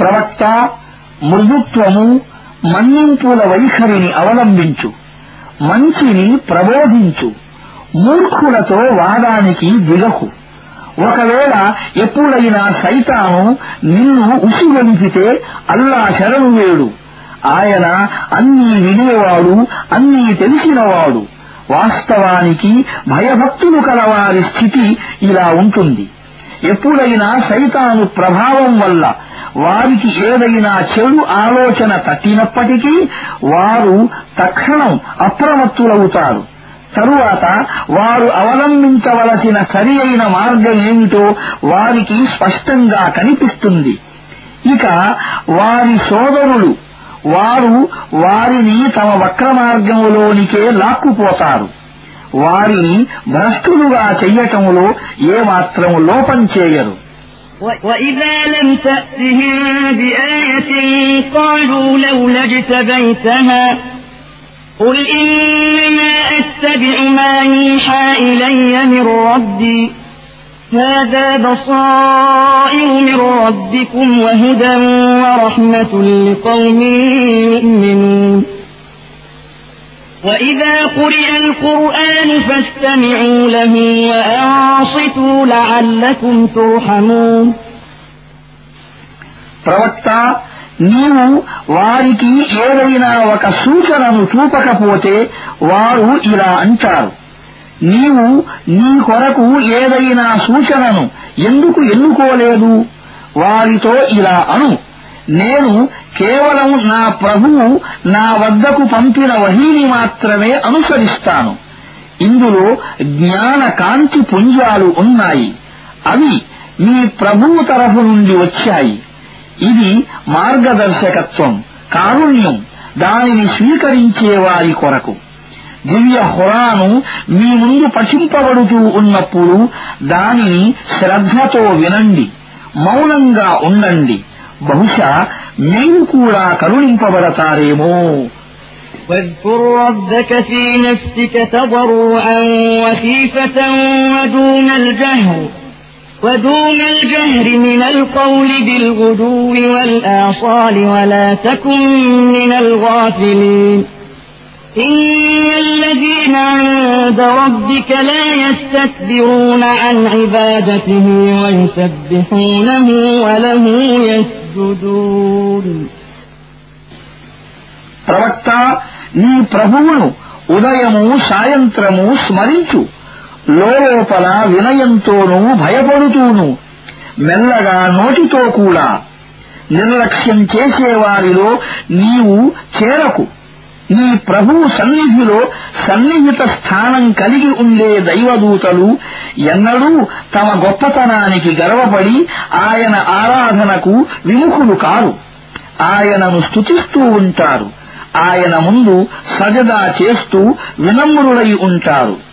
ప్రవక్త మృదుత్వము మన్నింపుల వైఖరిని అవలంబించు మంచిని ప్రబోధించు మూర్ఖులతో వాదానికి దిగకు. ఒకవేళ ఎప్పుడైనా సైతాను నిన్ను ఉసిగొలిపితే అల్లా శరణు వేడు. ఆయన అన్నీ వినేవాడు అన్నీ తెలిసినవాడు. వాస్తవానికి భయభక్తులు కలవారి స్థితి ఇలా ఉంటుంది. ఎప్పుడైనా సైతాను ప్రభావం వల్ల వారికి ఏదైనా చెడు ఆలోచన తట్టినప్పటికీ వారు తక్షణం అప్రమత్తులవుతారు. తరువాత వారు అవలంబించవలసిన సరి అయిన మార్గం ఏమిటో వారికి స్పష్టంగా కనిపిస్తుంది. ఇక వారి సోదరులు వారు వారిని తమ వక్ర మార్గములోనికే లాక్కుపోతారు. వారిని భ్రష్టులుగా చెయ్యటంలో ఏమాత్రం లోపం చేయరు وإذا لم تأتهم بآية قالوا لولا اجتبيتها قل إنما أتبع ما يوحى إلي من ربي هذا بصائر من ربكم وهدى ورحمة لقوم يؤمنون وإذا قرئ القرآن فاستمعوا له وأنصتوا لعلكم ترحمون ప్రవక్త నీవు వారికి ఏదైనా ఒక సూచనను చూపకపోతే వారు ఇలా అంటారు నీవు నీ కొరకు ఏదైనా సూచనను ఎందుకు ఎన్నుకోలేదు వారితో ఇలా అను నేను కేవలం నా ప్రభువు నా వద్దకు పంపిన వహీని మాత్రమే అనుసరిస్తాను. ఇందులో జ్ఞాన కాంతి పుంజాలు ఉన్నాయి. అవి మీ ప్రభువు తరఫు నుండి వచ్చాయి. ఇది మార్గదర్శకత్వం కారుణ్యం దానిని స్వీకరించే వారి కొరకు. దివ్య హురాను మీ ముందు పఠింపబడుతూ ఉన్నప్పుడు దానిని శ్రద్ధతో వినండి మౌనంగా ఉండండి. బహుశా మీరు కూడా కరుణింపబడతారేమో واذكر ربك في نفسك تضرعا وخيفة ودون الجهر ودون الجهر من القول بالغدو والآصال ولا تكن من الغافلين إن الذين عند ربك لا يستكبرون عن عبادته ويسبحونه وله يسجدون ప్రవక్త నీ ప్రభువును ఉదయము సాయంత్రము స్మరించు. లోపల వినయంతోనూ భయపడుతూను. మెల్లగా నోటితో కూడా. నిర్లక్ష్యం చేసేవారిలో నీవు చేరకు. నీ ప్రభువు సన్నిధిలో సన్నిహిత స్థానం కలిగి ఉండే దైవదూతలు ఎన్నడూ తమ గొప్పతనానికి గర్వపడి ఆయన ఆరాధనకు విముఖులు కారు. ఆయనను స్తుతిస్తూ ఉంటారు. ఆయన ముందు సజదా చేస్తూ వినమ్రులై ఉంటారు.